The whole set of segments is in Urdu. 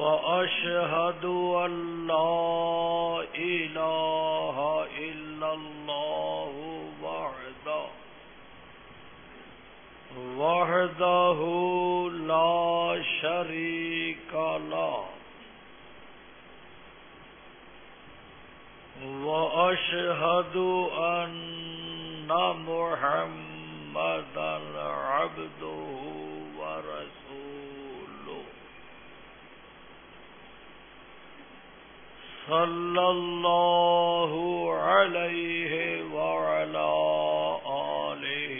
وأشهد أن لا إله إلا الله وحده وحده لا شريك له، وأشهد أن محمدا عبده ورسوله. صلى الله عليه وعلى آله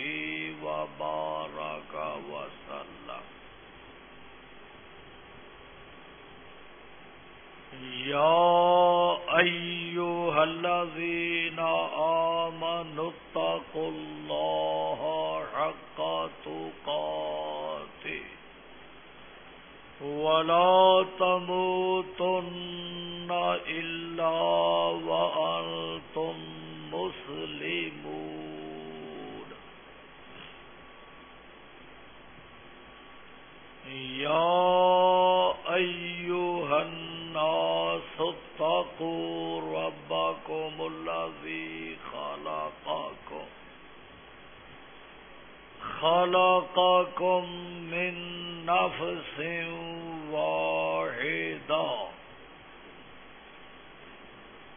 وبارك وسلم. يا أيها الذين آمنوا اتقوا الله حق تقاته ولا تموتن إلا وأنتم مسلمون يا أيها الناس اتقوا ربكم الذي خلقكم خلقكم من نفس واحدة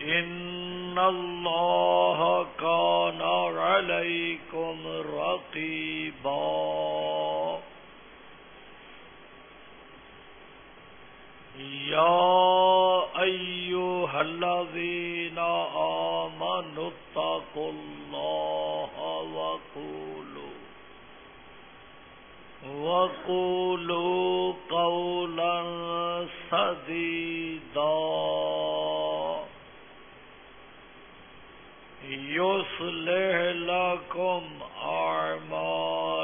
إن الله كان عليكم رقيبا يا أيها الذين آمنوا اتقوا الله وقولوا وقولوا قولا سديدا يصلح لكم أعمالكم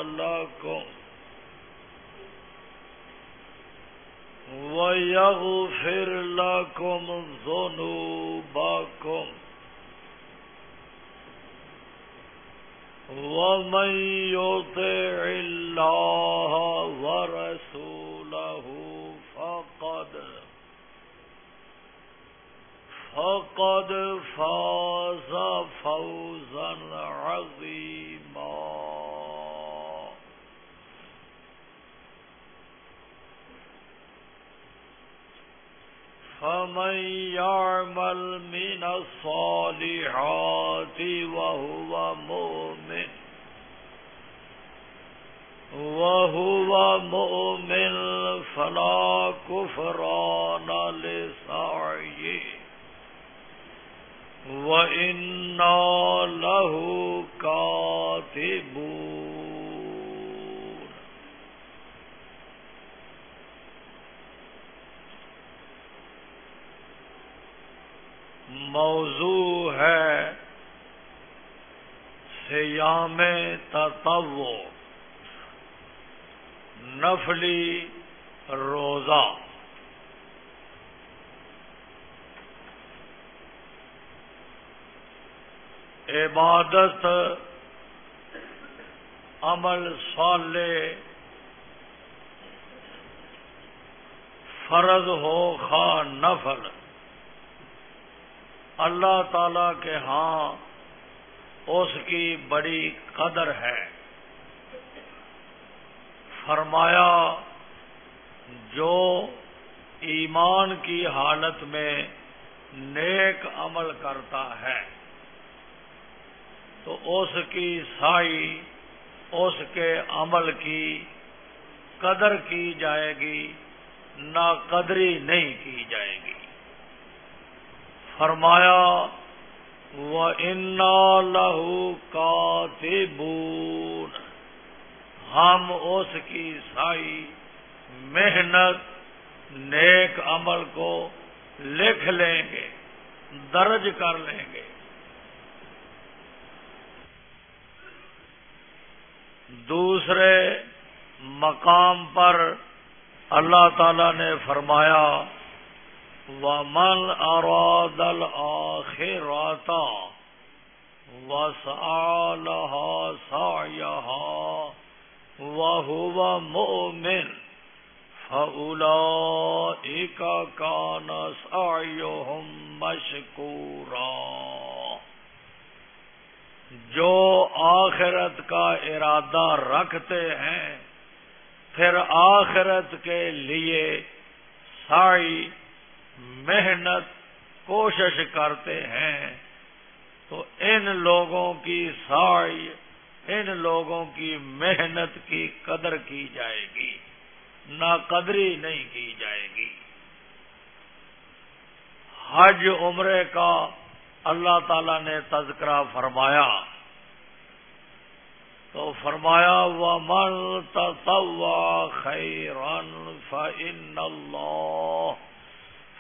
ويغفر لكم ذنوبكم ومن يطع الله ورسوله فقد فقد فاز فوزا عظيما فمن يعمل من الصالحات وهو مؤمن وهو مؤمن فلا كفران لسعيه. وإنا له كاتبون موضوع ہے سیام تطو نفلی روزہ۔ عبادت، عمل صالح، فرض ہو خواہ نفل۔ اللہ تعالی کے ہاں اس کی بڑی قدر ہے۔ فرمایا، جو ایمان کی حالت میں نیک عمل کرتا ہے۔ تو اس کی سائی، اس کے عمل کی قدر کی جائے گی، نہ قدری نہیں کی جائے گی۔ فرمایا وہ انا لہو کا ہم اس کی سائی، محنت، نیک عمل کو لکھ لیں گے، درج کر لیں گے۔ دوسرے مقام پر اللہ تعالی نے فرمایا، ومن أراد الآخرة وسعى سعيها وهو مؤمن، فأولئك كان سعيهم مشكورا۔ جو آخرت کا ارادہ رکھتے ہیں، پھر آخرت کے لیے سائی محنت، کوشش کرتے ہیں۔ تو ان لوگوں کی سائی ان لوگوں کی محنت کی قدر کی جائے گی۔ نہ قدری نہیں کی جائے گی۔ حج عمرے کا اللہ تعالی نے تذکرہ فرمایا تو فرمایا وہ من تصوا خیرن فن اللہ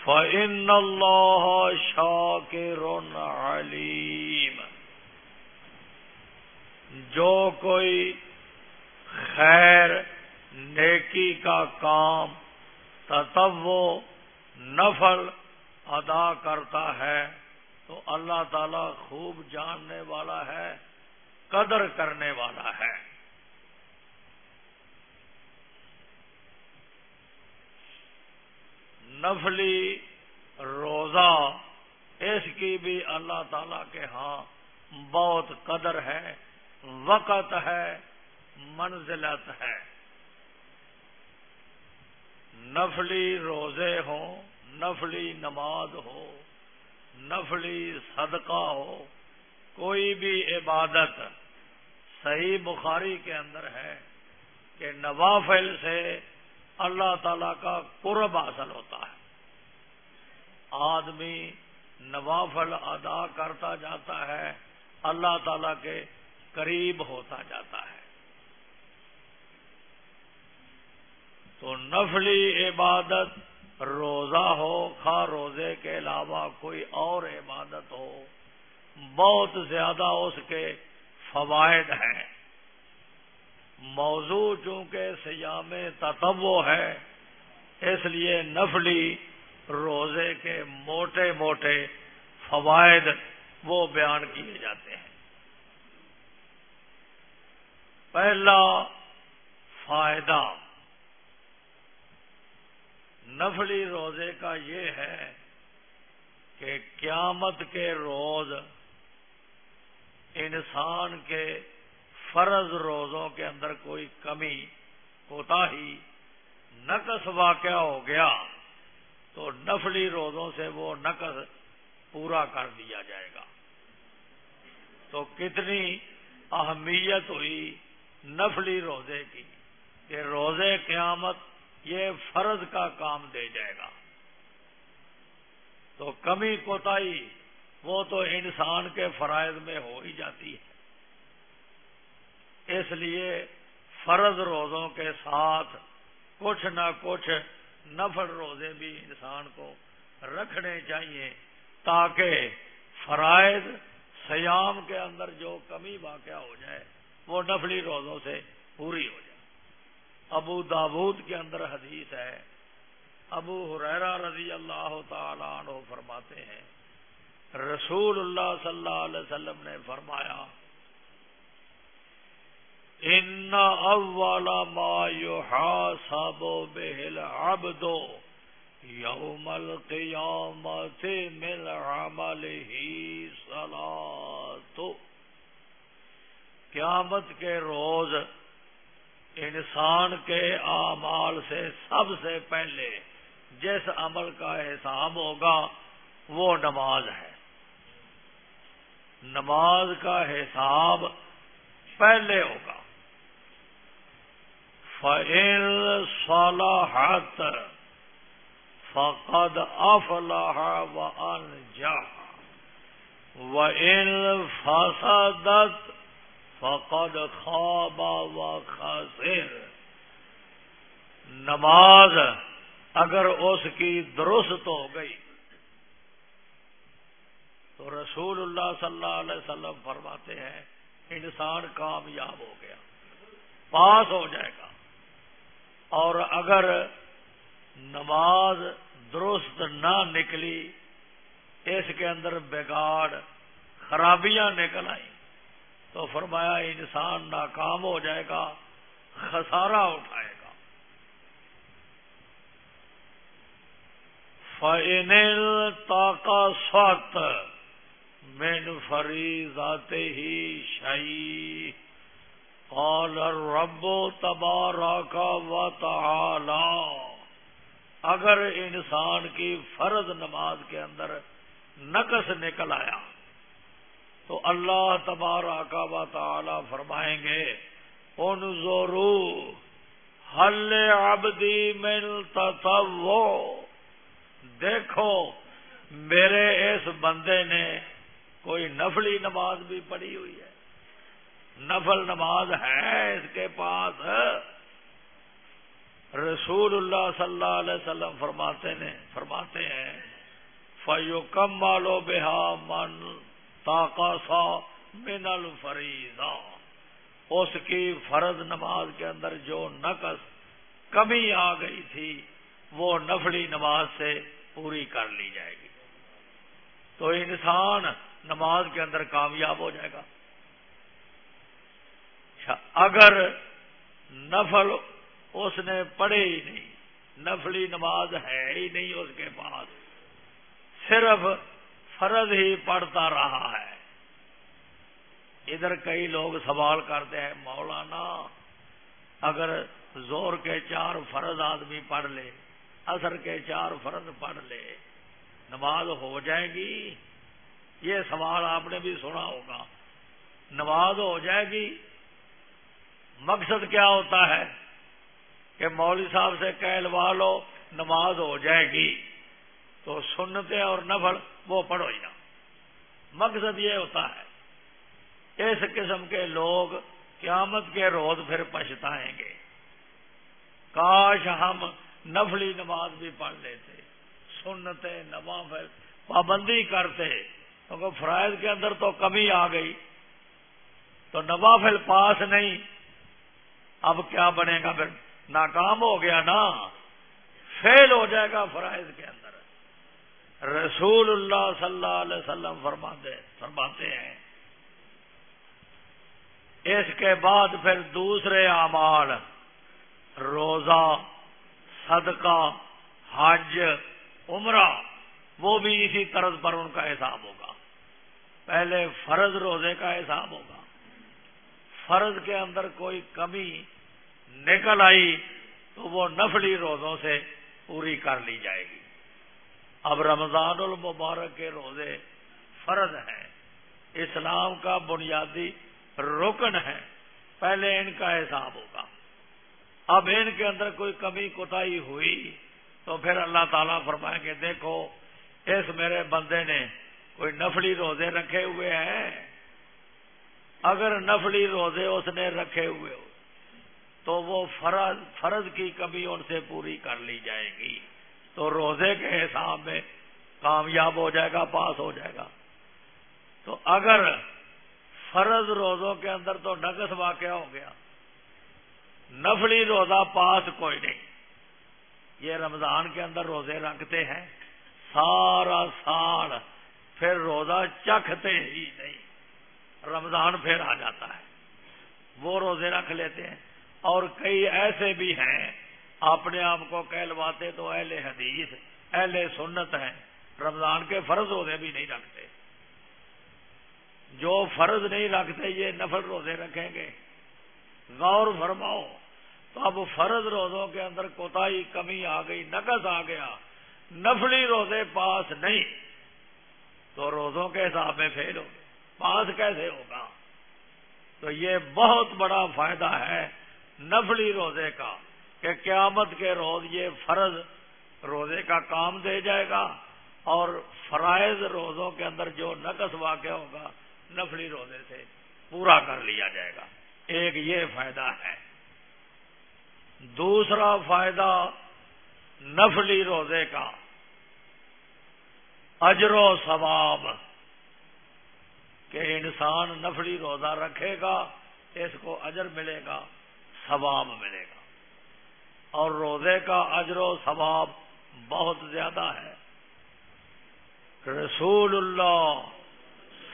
فَإِنَّ اللَّهَ شَاكِرٌ عَلِيمٌ۔ جو کوئی خیر، نیکی کا کام تتو نفل ادا کرتا ہے تو اللہ تعالی خوب جاننے والا ہے، قدر کرنے والا ہے۔ نفلی روزہ، اس کی بھی اللہ تعالی کے ہاں بہت قدر ہے، وقت ہے، منزلت ہے۔ نفلی روزے ہوں، نفلی نماز ہو نفلی صدقہ ہو، کوئی بھی عبادت صحیح بخاری کے اندر ہے کہ نوافل سے اللہ تعالی کا قرب حاصل ہوتا ہے۔ آدمی نوافل ادا کرتا جاتا ہے، اللہ تعالی کے قریب ہوتا جاتا ہے۔ تو نفلی عبادت روزہ ہو خا روزے کے علاوہ کوئی اور عبادت ہو، بہت زیادہ اس کے فوائد ہیں۔ موضوع چونکہ سیام تتو ہے، اس لیے نفلی روزے کے موٹے موٹے فوائد وہ بیان کیے جاتے ہیں۔ پہلا فائدہ نفلی روزے کا یہ ہے کہ قیامت کے روز انسان کے فرض روزوں کے اندر کوئی کمی کوتا ہی نقص واقع ہو گیا تو نفلی روزوں سے وہ نقص پورا کر دیا جائے گا۔ تو کتنی اہمیت ہوئی نفلی روزے کی کہ روزے قیامت یہ فرض کا کام دے جائے گا۔ تو کمی کوتا وہ تو انسان کے فرائض میں ہو ہی جاتی ہے۔ اس لیے فرض روزوں کے ساتھ کچھ نہ کچھ نفل روزے بھی انسان کو رکھنے چاہیے تاکہ فرائض سیام کے اندر جو کمی واقع ہو جائے، وہ نفلی روزوں سے پوری ہو جائے۔ ابو دابود کے اندر حدیث ہے۔ ابو حریرا رضی اللہ تعالی عنہ فرماتے ہیں، رسول اللہ صلی اللہ علیہ وسلم نے فرمایا، ان اول ما يحاسب به العبد يوم القيامه من عمله صلاه قیامت کے روز انسان کے اعمال سے سب سے پہلے جس عمل کا حساب ہوگا وہ نماز ہے۔ نماز کا حساب پہلے ہوگا۔ فعل صلاحت فقد افلاح و انجا و ان فسادت فقد خواب و خاسر نماز اگر اس کی درست ہو گئی، تو رسول اللہ صلی اللہ علیہ وسلم فرماتے ہیں، انسان کامیاب ہو گیا، پاس ہو جائے گا۔ اور اگر نماز درست نہ نکلی، اس کے اندر بگاڑ، خرابیاں نکل آئی تو فرمایا انسان ناکام ہو جائے گا، خسارہ اٹھائے گا۔ فائنل تاکا سوت مین فری ذاتے ہی شاہی قال الرب تبارک و تعالی اگر انسان کی فرض نماز کے اندر نقص نکل آیا تو اللہ تبارک و تعالی فرمائیں گے ان ضرور حل آبدی ملتا دیکھو، میرے اس بندے نے کوئی نفلی نماز بھی پڑھی ہوئی ہے۔ نفل نماز ہے اس کے پاس۔ رسول اللہ صلی اللہ علیہ وسلم فرماتے نے، فرماتے ہیں فیو کم مالو بہا من تاقا سا من الفریضہ۔ اس کی فرض نماز کے اندر جو نقص کمی آ گئی تھی، وہ نفلی نماز سے پوری کر لی جائے گی۔ تو انسان نماز کے اندر کامیاب ہو جائے گا۔ اچھا، اگر نفل اس نے پڑھے ہی نہیں، نفلی نماز ہے ہی نہیں اس کے پاس، صرف فرض ہی پڑھتا رہا ہے۔ ادھر کئی لوگ سوال کرتے ہیں، مولانا، اگر زور کے چار فرض آدمی پڑھ لے اثر کے چار فرض پڑھ لے، نماز ہو جائے گی؟ یہ سوال آپ نے بھی سنا ہوگا۔ نماز ہو جائے گی؟ مقصد کیا ہوتا ہے؟ کہ مولوی صاحب سے کہلوا لو، نماز ہو جائے گی۔ تو سنتے اور نفل وہ پڑھو یا مقصد یہ ہوتا ہے، اس قسم کے لوگ قیامت کے روز پھر پچھتائیں گے۔ کاش ہم نفلی نماز بھی پڑھ لیتے سنتے نوافل پابندی کرتے، کیونکہ فرائض کے اندر تو کمی آ گئی۔ تو نوافل پاس نہیں، اب کیا بنے گا؟ پھر ناکام ہو گیا نا، فیل ہو جائے گا فرائض کے اندر۔ رسول اللہ صلی اللہ علیہ وسلم فرماتے فرماتے ہیں۔ اس کے بعد پھر دوسرے اعمال، روزہ، صدقہ، حج، عمرہ، وہ بھی اسی طرز پر ان کا حساب ہوگا۔ پہلے فرض روزے کا حساب ہوگا۔ فرض کے اندر کوئی کمی نکل آئی تو وہ نفلی روزوں سے پوری کر لی جائے گی۔ اب رمضان المبارک کے روزے فرض ہیں۔ اسلام کا بنیادی رکن ہے۔ پہلے ان کا حساب ہوگا۔ اب ان کے اندر کوئی کمی کوتا ہوئی تو پھر اللہ تعالیٰ فرمائیں گے، دیکھو، اس میرے بندے نے کوئی نفلی روزے رکھے ہوئے ہیں۔ اگر نفلی روزے اس نے رکھے ہوئے ہو تو وہ فرض فرض کی کمی ان سے پوری کر لی جائے گی۔ تو روزے کے حساب میں کامیاب ہو جائے گا، پاس ہو جائے گا۔ تو اگر فرض روزوں کے اندر تو نقص واقع ہو گیا۔ نفلی روزہ پاس کوئی نہیں۔ یہ رمضان کے اندر روزے رکھتے ہیں۔ سارا سال پھر روزہ چکھتے ہی نہیں۔ رمضان پھر آ جاتا ہے۔ وہ روزے رکھ لیتے ہیں۔ اور کئی ایسے بھی ہیں اپنے آپ کو کہلواتے تو اہل حدیث، اہل سنت ہیں۔ رمضان کے فرض روزے بھی نہیں رکھتے۔ جو فرض نہیں رکھتے، یہ نفل روزے رکھیں گے۔ غور فرماؤ۔ تو اب فرض روزوں کے اندر کوتا کمی آ گئی، نقص آ گیا۔ نفلی روزے پاس نہیں۔ تو روزوں کے حساب میں فیل ہو پاس کیسے ہوگا؟ تو یہ بہت بڑا فائدہ ہے نفلی روزے کا۔ کہ قیامت کے روز یہ فرض روزے کا کام دے جائے گا اور فرائض روزوں کے اندر جو نقص واقع ہوگا، نفلی روزے سے پورا کر لیا جائے گا۔ ایک یہ فائدہ ہے۔ دوسرا فائدہ نفلی روزے کا اجر و ثواب، کہ انسان نفلی روزہ رکھے گا، اس کو اجر ملے گا، ثواب ملے گا۔ اور روزے کا اجر و ثواب بہت زیادہ ہے۔ رسول اللہ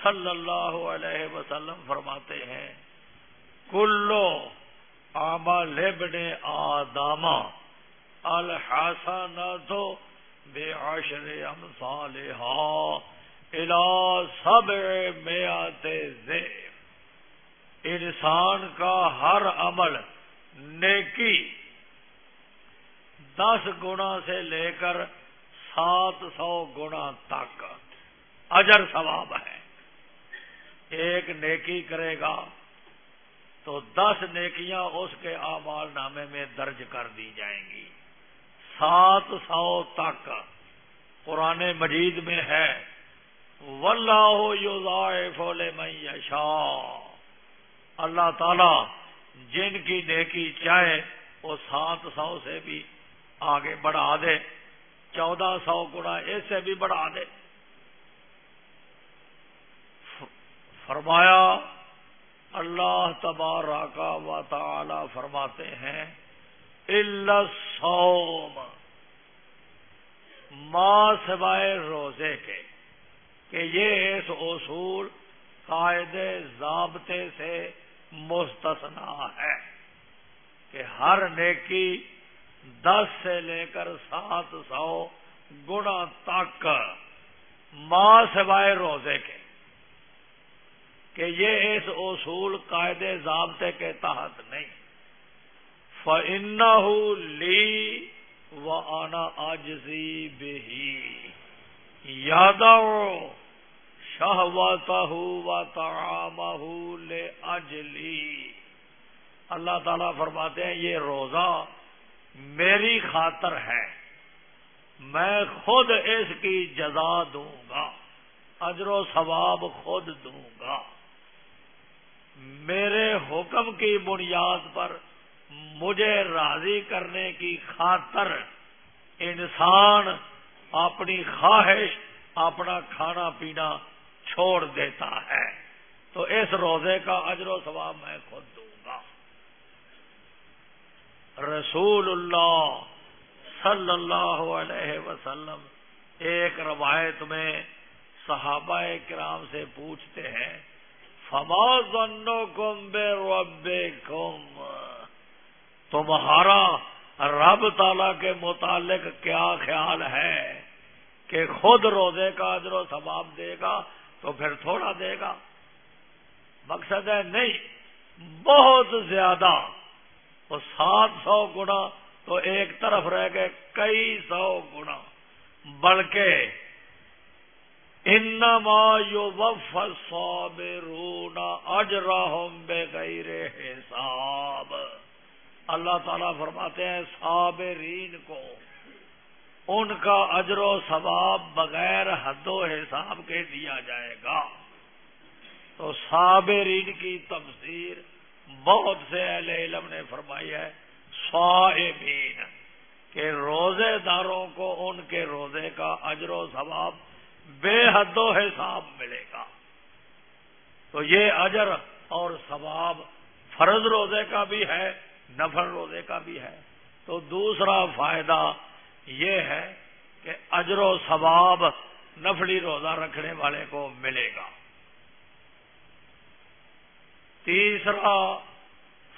صلی اللہ علیہ وسلم فرماتے ہیں، کلو آما لبن آداما الحسن تو بے عشر امسال الا سب میں آتے انسان کا ہر عمل نیکی دس گنا سے لے کر سات سو گنا تک اجر ثواب ہے۔ ایک نیکی کرے گا تو دس نیکیاں اس کے آمال نامے میں درج کر دی جائیں گی۔ سات سو تک قرآن مجید میں ہے۔ فولے میں یشا اللہ تعالی جن کی نیکی چاہے وہ سات سو سے بھی آگے بڑھا دے۔ چودہ سو گنا اس سے بھی بڑھا دے۔ فرمایا، اللہ تبارہ کا و تعالی فرماتے ہیں سوم ماں سوائے روزے کے، کہ یہ اس اصول، قاعدے ضابطے سے مستثنا ہے، کہ ہر نیکی دس سے لے کر سات سو گنا تک ماں سوائے روزے کے، کہ یہ اس اصول قاعدے ضابطے کے تحت نہیں۔ فن لی و آنا آجزی بہی یاد شاہ و تام لے اجلی اللہ تعالیٰ فرماتے ہیں، یہ روزہ میری خاطر ہے۔ میں خود اس کی جزا دوں گا۔ اجر و ثواب خود دوں گا۔ میرے حکم کی بنیاد پر مجھے راضی کرنے کی خاطر انسان اپنی خواہش، اپنا کھانا پینا چھوڑ دیتا ہے۔ تو اس روزے کا اجر و ثواب میں خود دوں۔ گا رسول اللہ صلی اللہ علیہ وسلم ایک روایت میں صحابہ کرام سے پوچھتے ہیں، فما کم بے رب تمہارا رب تعالی کے متعلق کیا خیال ہے کہ خود روزے کا اجر و ثواب دے گا تو پھر تھوڑا دے گا؟ مقصد ہے نہیں، بہت زیادہ۔ وہ سات سو گنا تو ایک طرف رہ گئے کئی سو گنا۔ بلکہ انما وف صابرون اجرهم بغیر حساب۔ اللہ تعالیٰ فرماتے ہیں صابرین کو، ان کا اجر و ثواب بغیر حد و حساب کے دیا جائے گا۔ تو صابرین کی تفسیر بہت سے اہل علم نے فرمائی ہے، صائمین، کہ روزے داروں کو ان کے روزے کا اجر و ثواب بے حد و حساب ملے گا۔ تو یہ اجر اور ثواب فرض روزے کا بھی ہے نفر روزے کا بھی ہے۔ تو دوسرا فائدہ یہ ہے کہ اجر و ثواب نفلی روزہ رکھنے والے کو ملے گا۔ تیسرا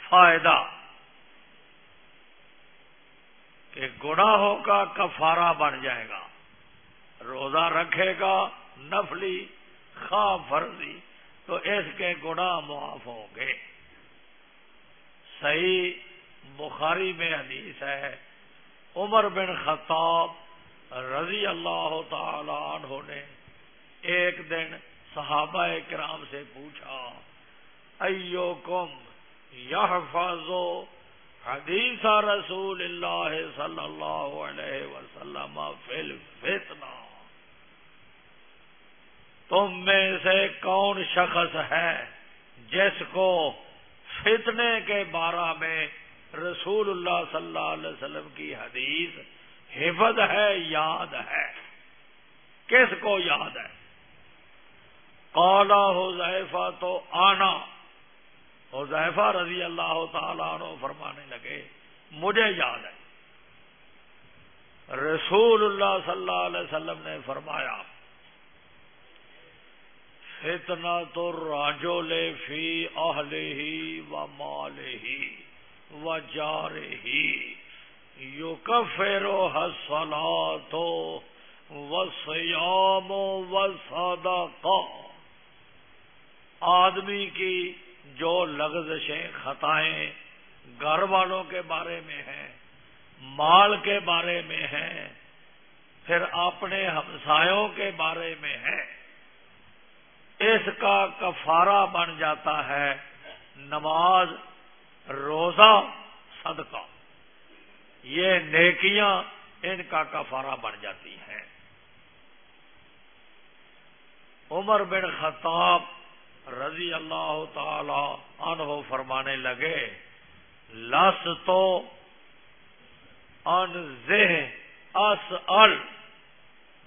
فائدہ کہ گناہوں کا کفارہ بن جائے گا۔ روزہ رکھے گا، نفلی، خواہ فرضی، تو اس کے گناہ معاف ہوں گے۔ صحیح بخاری میں حدیث ہے، عمر بن خطاب رضی اللہ تعالی عنہ نے ایک دن صحابہ کرام سے پوچھا ایو کم یہ حدیث رسول اللہ صلی اللہ علیہ وسلم فل فتنا تم میں سے کون شخص ہے جس کو فتنے کے بارہ میں رسول اللہ صلی اللہ علیہ وسلم کی حدیث حفظ ہے، یاد ہے؟ کس کو یاد ہے؟ کالا حذیفہ تو آنا۔ حذیفہ رضی اللہ تعالیٰ عنہ فرمانے لگے، مجھے یاد ہے۔ رسول اللہ صلی اللہ علیہ وسلم نے فرمایا اتنا تو راجو لے فی اہل ہی و مال ہی و جار ہی یو کفیرو حسلا تو و سیام و سادا آدمی کی جو لغزشیں، خطائیں گھر والوں کے بارے میں ہیں، مال کے بارے میں ہیں، پھر اپنے ہمسایوں کے بارے میں ہیں، اس کا کفارہ بن جاتا ہے نماز، روزہ، صدقہ۔ یہ نیکیاں ان کا کفارہ بن جاتی ہیں۔ عمر بن خطاب رضی اللہ تعالی عنہ فرمانے لگے، لس تو ان اس ال۔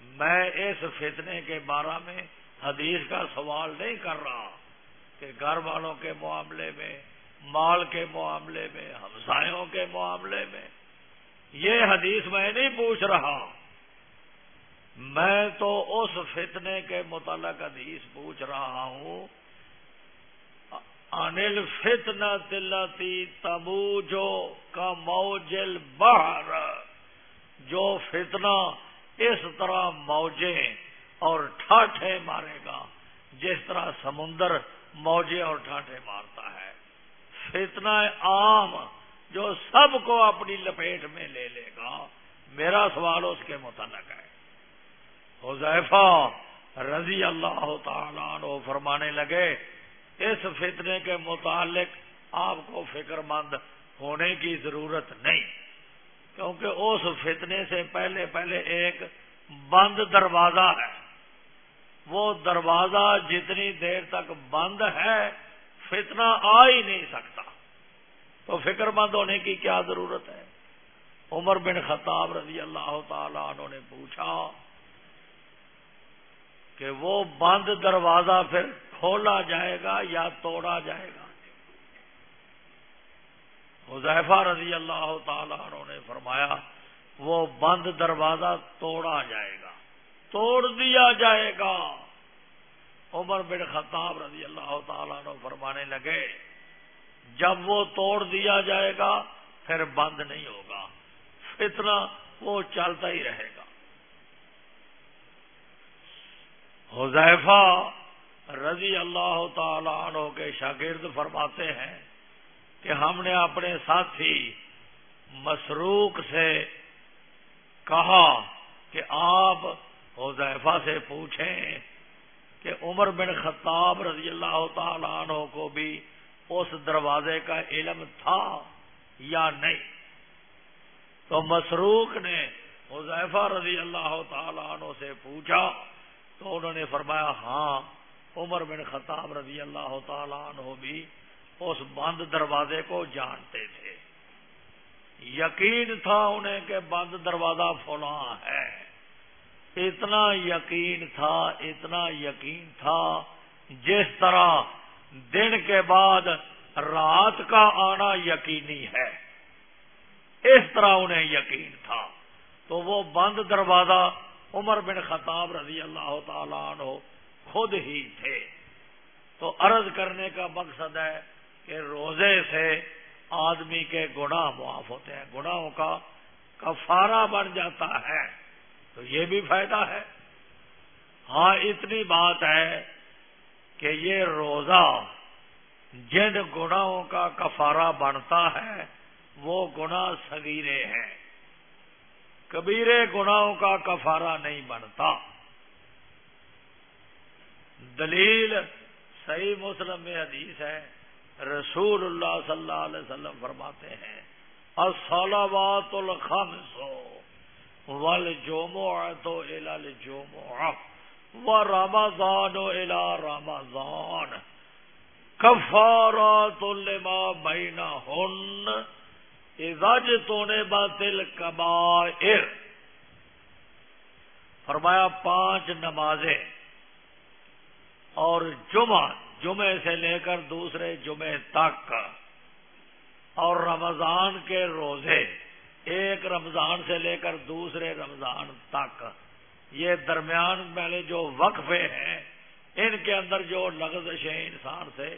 میں اس فتنے کے بارے میں حدیث کا سوال نہیں کر رہا کہ گھر والوں کے معاملے میں، مال کے معاملے میں، ہمسایوں کے معاملے میں۔ یہ حدیث میں نہیں پوچھ رہا۔ میں تو اس فتنے کے متعلق حدیث پوچھ رہا ہوں انل فتنا تلتی تبو جو کا موجل بہر جو فتنا اس طرح موجیں اور ٹھاٹھے مارے گا، جس طرح سمندر موجے اور ٹھاٹھے مارتا ہے۔ فتنا عام جو سب کو اپنی لپیٹ میں لے لے گا، میرا سوال اس کے متعلق ہے۔ حذیفہ رضی اللہ تعالیٰ عنہ فرمانے لگے اس فتنے کے متعلق آپ کو فکر مند ہونے کی ضرورت نہیں۔ کیونکہ اس فتنے سے پہلے پہلے ایک بند دروازہ ہے۔ وہ دروازہ جتنی دیر تک بند ہے، فتنہ آ ہی نہیں سکتا۔ تو فکر مند ہونے کی کیا ضرورت ہے؟ عمر بن خطاب رضی اللہ تعالی عنہ نے پوچھا کہ وہ بند دروازہ پھر کھولا جائے گا یا توڑا جائے گا؟ حذیفہ رضی اللہ تعالی عنہ نے فرمایا، وہ بند دروازہ توڑا جائے گا، توڑ دیا جائے گا۔ عمر بن خطاب رضی اللہ تعالیٰ عنہ فرمانے لگے، جب وہ توڑ دیا جائے گا، پھر بند نہیں ہوگا اتنا وہ چلتا ہی رہے گا۔ حذیفہ رضی اللہ تعالی عنہ کے شاگرد فرماتے ہیں کہ ہم نے اپنے ساتھی مسروق سے کہا کہ آپ حذیفہ سے پوچھیں کہ عمر بن خطاب رضی اللہ تعالی عنہ کو بھی اس دروازے کا علم تھا یا نہیں؟ تو مسروق نے حذیفہ رضی اللہ تعالی عنہ سے پوچھا تو انہوں نے فرمایا ہاں عمر بن خطاب رضی اللہ تعالی عنہ بھی اس بند دروازے کو جانتے تھے۔ یقین تھا انہیں کہ بند دروازہ فلاں ہے۔ اتنا یقین تھا، اتنا یقین تھا۔ جس طرح دن کے بعد رات کا آنا یقینی ہے، اس طرح انہیں یقین تھا۔ تو وہ بند دروازہ عمر بن خطاب رضی اللہ تعالیٰ عنہ خود ہی تھے۔ تو عرض کرنے کا مقصد ہے کہ روزے سے آدمی کے گناہ معاف ہوتے ہیں، گناہوں کا کفارہ بن جاتا ہے۔ تو یہ بھی فائدہ ہے۔ ہاں اتنی بات ہے کہ یہ روزہ جن گناہوں کا کفارہ بنتا ہے، وہ گناہ صغیرے ہیں۔ کبیرے گناہوں کا کفارہ نہیں بنتا۔ دلیل صحیح مسلم میں حدیث ہے۔ رسول اللہ صلی اللہ علیہ وسلم فرماتے ہیں، الصلوات الخمس والجمعة الى الجمعة ورمضان الى رمضان کفارات لما بینہن اذا جتونے باطل کبائر فرمایا، پانچ نمازیں اور جمعہ، جمعے سے لے کر دوسرے جمعے تک اور رمضان کے روزے، ایک رمضان سے لے کر دوسرے رمضان تک یہ درمیان والے جو وقفے ہیں، ان کے اندر جو لغزشیں انسان سے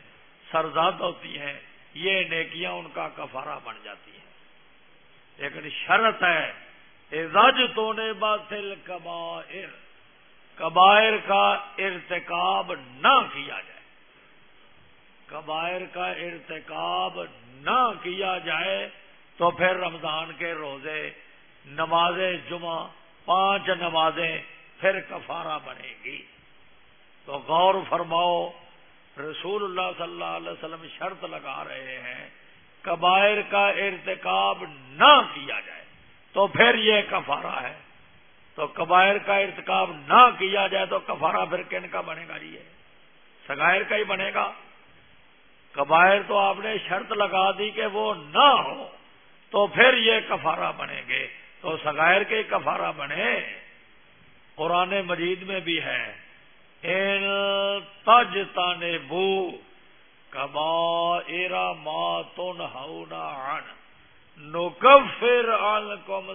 سرزاد ہوتی ہیں، یہ نیکیاں ان کا کفارہ بن جاتی ہیں۔ لیکن شرط ہے رج تو نے باطل کبائر کبائر کا ارتکاب نہ کیا جائے۔ کبائر کا ارتکاب نہ کیا جائے تو پھر رمضان کے روزے، نماز جمعہ، پانچ نمازیں پھر کفارہ بنے گی۔ تو غور فرماؤ، رسول اللہ صلی اللہ علیہ وسلم شرط لگا رہے ہیں، کبائر کا ارتکاب نہ کیا جائے تو پھر یہ کفارہ ہے۔ تو کبائر کا ارتکاب نہ کیا جائے تو کفارہ پھر کن کا بنے گا جی یہ۔ سگائر کا ہی بنے گا۔ کبائر تو آپ نے شرط لگا دی کہ وہ نہ ہو تو پھر یہ کفارہ بنے گے۔ تو سگائر کے کفارہ بنے۔ قرآن مجید میں بھی ہے۔ ان تج تانے بو کبا ایرا ماں تن ہن نکفر ان کم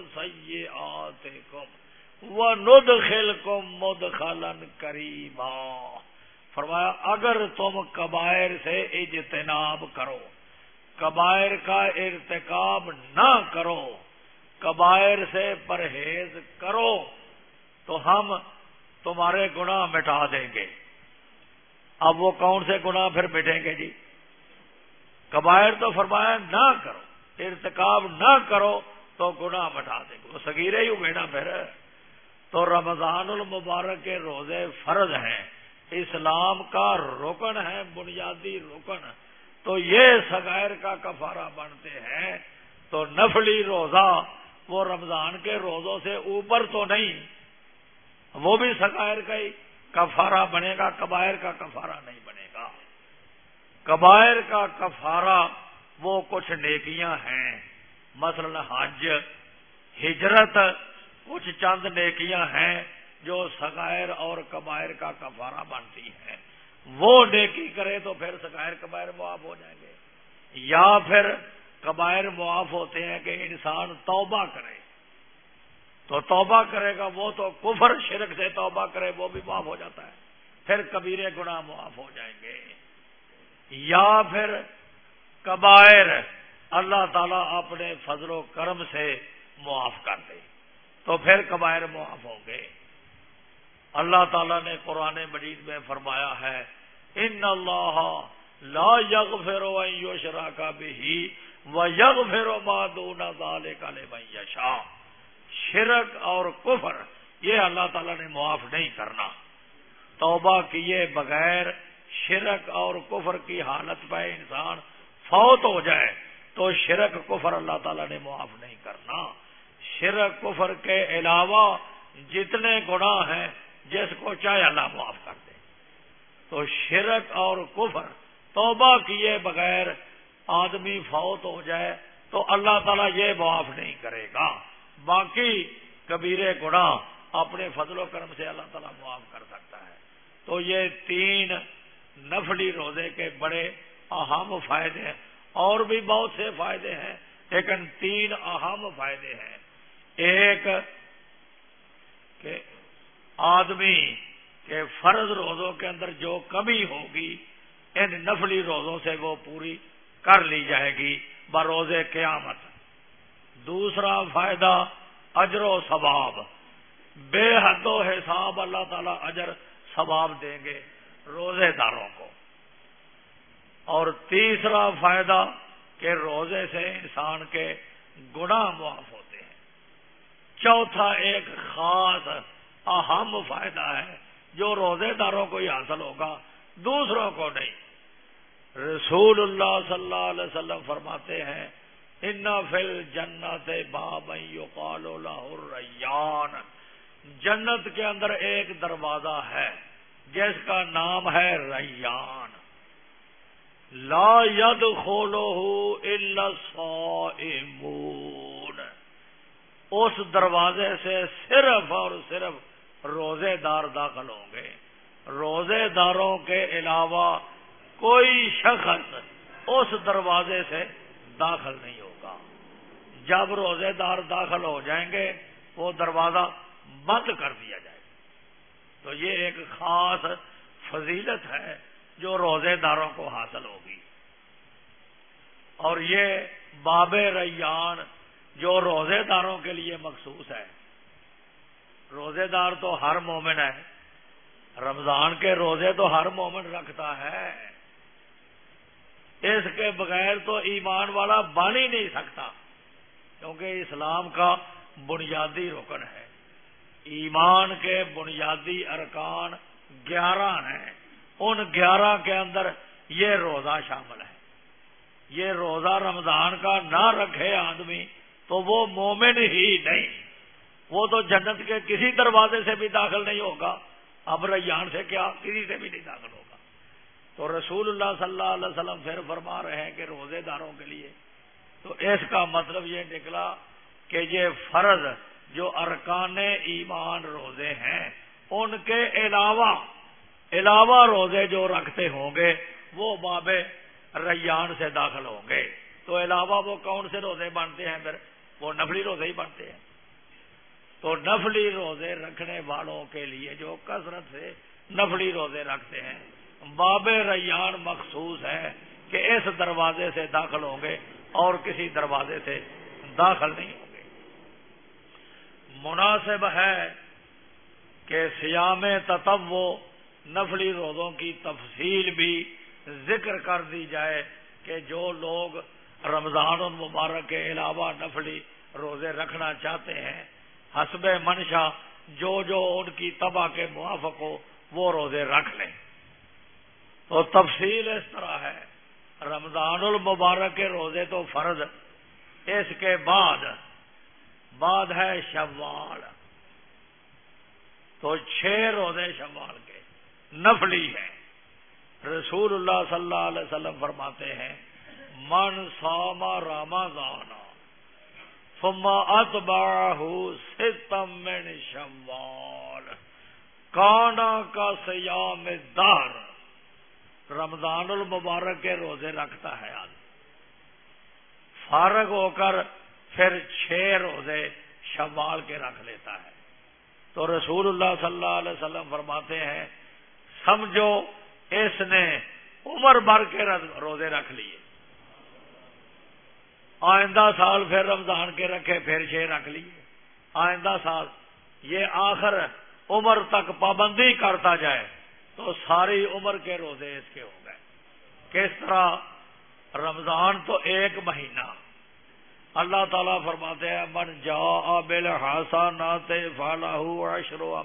آتے کم و ند خل کم مد خالن کریما فرمایا، اگر تم کبائر سے اجتناب کرو، کبائر کا ارتکاب نہ کرو، کبائر سے پرہیز کرو، تو ہم تمہارے گناہ مٹا دیں گے۔ اب وہ کون سے گناہ پھر مٹیں گے جی؟ کبائر تو فرمایا، نہ کرو، ارتکاب نہ کرو تو گناہ مٹا دیں گے۔ وہ سگیرے ہی ہوئے نا پھر۔ تو رمضان المبارک کے روزے فرض ہیں، اسلام کا رکن ہے بنیادی رکن۔ تو یہ سگائر کا کفارہ بنتے ہیں۔ تو نفلی روزہ، وہ رمضان کے روزوں سے اوپر تو نہیں، وہ بھی سگائر کا ہی کفارہ بنے گا، کبائر کا کفارہ نہیں بنے گا۔ کبائر کا کفارہ، وہ کچھ نیکیاں ہیں۔ مثلا حج، ہجرت کچھ چند نیکیاں ہیں جو سگائر اور کبائر کا کفارہ بنتی ہیں۔ وہ نیکی کرے تو پھر سگائر کبائر معاف ہو جائیں گے۔ یا پھر کبائر معاف ہوتے ہیں کہ انسان توبہ کرے۔ تو توبہ کرے گا، وہ تو کفر شرک سے توبہ کرے، وہ بھی معاف ہو جاتا ہے۔ پھر کبیرے گناہ معاف ہو جائیں گے۔ یا پھر کبائر اللہ تعالیٰ اپنے فضل و کرم سے معاف کر دے۔ تو پھر کبائر معاف ہوں گے اللہ تعالیٰ نے قرآن مجید میں فرمایا ہے، ان اللہ لا یگ فیرو یوشرا کا بھی و یگ فیرو مادون دالے کالے یشا شرک اور کفر، یہ اللہ تعالیٰ نے معاف نہیں کرنا۔ توبہ کیے بغیر شرک اور کفر کی حالت پہ انسان فوت ہو جائے تو شرک کفر اللہ تعالیٰ نے معاف نہیں کرنا۔ شرک کفر کے علاوہ جتنے گناہ ہیں، جس کو چاہے اللہ معاف کر دے۔ تو شرک اور کفر توبہ کیے بغیر آدمی فوت ہو جائے تو اللہ تعالیٰ یہ معاف نہیں کرے گا۔ باقی کبیرے گنا اپنے فضل و کرم سے اللہ تعالیٰ معاف کر سکتا ہے۔ تو یہ تین نفلی روزے کے بڑے اہم فائدے ہیں اور بھی بہت سے فائدے ہیں، لیکن تین اہم فائدے ہیں۔ ایک کہ آدمی کے فرض روزوں کے اندر جو کمی ہوگی، ان نفلی روزوں سے وہ پوری کر لی جائے گی بروز قیامت۔ دوسرا فائدہ اجر و ثواب۔ بے حد و حساب اللہ تعالی اجر ثواب دیں گے روزے داروں کو۔ اور تیسرا فائدہ کہ روزے سے انسان کے گناہ معاف چوتھا ایک خاص اہم فائدہ ہے جو روزے داروں کو ہی حاصل ہوگا، دوسروں کو نہیں۔ رسول اللہ صلی اللہ علیہ وسلم فرماتے ہیں، ان فل جنت باب ریان جنت کے اندر ایک دروازہ ہے، جس کا نام ہے ریان۔ لا ید کھولو اس دروازے سے صرف اور صرف روزے دار داخل ہوں گے۔ روزے داروں کے علاوہ کوئی شخص اس دروازے سے داخل نہیں ہوگا۔ جب روزے دار داخل ہو جائیں گے، وہ دروازہ بند کر دیا جائے گا۔ تو یہ ایک خاص فضیلت ہے جو روزے داروں کو حاصل ہوگی۔ اور یہ باب ریان جو روزے داروں کے لیے مخصوص ہے۔ روزے دار تو ہر مومن ہے۔ رمضان کے روزے تو ہر مومن رکھتا ہے۔ اس کے بغیر تو ایمان والا بن ہی نہیں سکتا۔ کیونکہ اسلام کا بنیادی رکن ہے۔ ایمان کے بنیادی ارکان گیارہ ہیں۔ ان گیارہ کے اندر یہ روزہ شامل ہے۔ یہ روزہ رمضان کا نہ رکھے آدمی تو وہ مومن ہی نہیں۔ وہ تو جنت کے کسی دروازے سے بھی داخل نہیں ہوگا۔ اب ریان سے کیا؟ کسی سے بھی نہیں داخل ہوگا۔ تو رسول اللہ صلی اللہ علیہ وسلم پھر فرما رہے ہیں کہ روزے داروں کے لیے۔ تو اس کا مطلب یہ نکلا کہ یہ فرض جو ارکان ایمان روزے ہیں، ان کے علاوہ علاوہ روزے جو رکھتے ہوں گے، وہ باب ریان سے داخل ہوں گے۔ تو علاوہ وہ کون سے روزے بنتے ہیں پھر؟ وہ نفلی روزے ہی بنتے ہیں۔ تو نفلی روزے رکھنے والوں کے لیے جو کثرت سے نفلی روزے رکھتے ہیں، باب ریان مخصوص ہے کہ اس دروازے سے داخل ہوں گے اور کسی دروازے سے داخل نہیں ہوں گے۔ مناسب ہے کہ سیام تتو نفلی روزوں کی تفصیل بھی ذکر کر دی جائے کہ جو لوگ رمضان المبارک کے علاوہ نفلی روزے رکھنا چاہتے ہیں۔ حسب منشا جو جو ان کی تباہ کے موافق ہو وہ روزے رکھ لیں۔ تو تفصیل اس طرح ہے۔ رمضان المبارک کے روزے تو فرض، اس کے بعد بعد ہے شوال۔ تو چھ روزے شوال کے نفلی ہیں۔ رسول اللہ صلی اللہ علیہ وسلم فرماتے ہیں من ساما راما گانا فما اتباہ ستم من شوال کانا کا سیام دار رمضان المبارک کے روزے رکھتا ہے آدمی فارغ ہو کر پھر چھ روزے شوال کے رکھ لیتا ہے تو رسول اللہ صلی اللہ علیہ وسلم فرماتے ہیں سمجھو اس نے عمر بھر کے روزے رکھ لیے آئندہ سال پھر رمضان کے رکھے، پھر چھ رکھ لیے۔ آئندہ سال، یہ آخر عمر تک پابندی کرتا جائے تو ساری عمر کے روزے اس کے ہو گئے کس طرح؟ رمضان تو ایک مہینہ۔ اللہ تعالیٰ فرماتے ہیں، من جا بل ہاسا ناتے فالا اشرو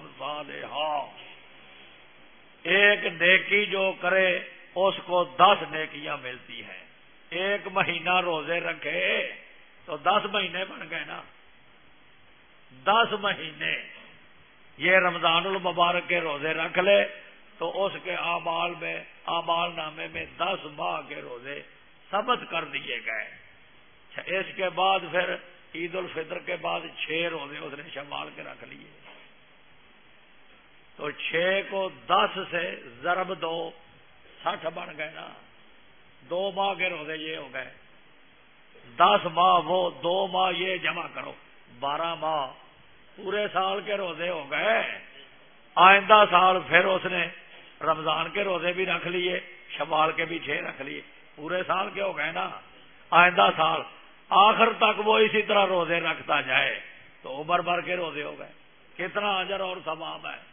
ایک نیکی جو کرے، اس کو دس نیکیاں ملتی ہیں۔ ایک مہینہ روزے رکھے تو دس مہینے بن گئے نا۔ دس مہینے۔ یہ رمضان المبارک کے روزے رکھ لے تو اس کے آمال میں آمال نامے میں دس ماہ کے روزے ثبت کر دیے گئے۔ اچھا، اس کے بعد پھر عید الفطر کے بعد چھ روزے اس نے شمال کے رکھ لیے۔ تو چھ کو دس سے ضرب دو، سٹھ بن گئے نا۔ دو ماہ کے روزے یہ ہو گئے۔ دس ماہ وہ، دو ماہ یہ جمع کرو۔ بارہ ماہ پورے سال کے روزے ہو گئے۔ آئندہ سال پھر اس نے رمضان کے روزے بھی رکھ لیے شمال کے بھی چھ رکھ لیے۔ پورے سال کے ہو گئے نا۔ آئندہ سال، آخر تک وہ اسی طرح روزے رکھتا جائے۔ تو عمر بھر کے روزے ہو گئے۔ کتنا اجر اور ثواب ہے۔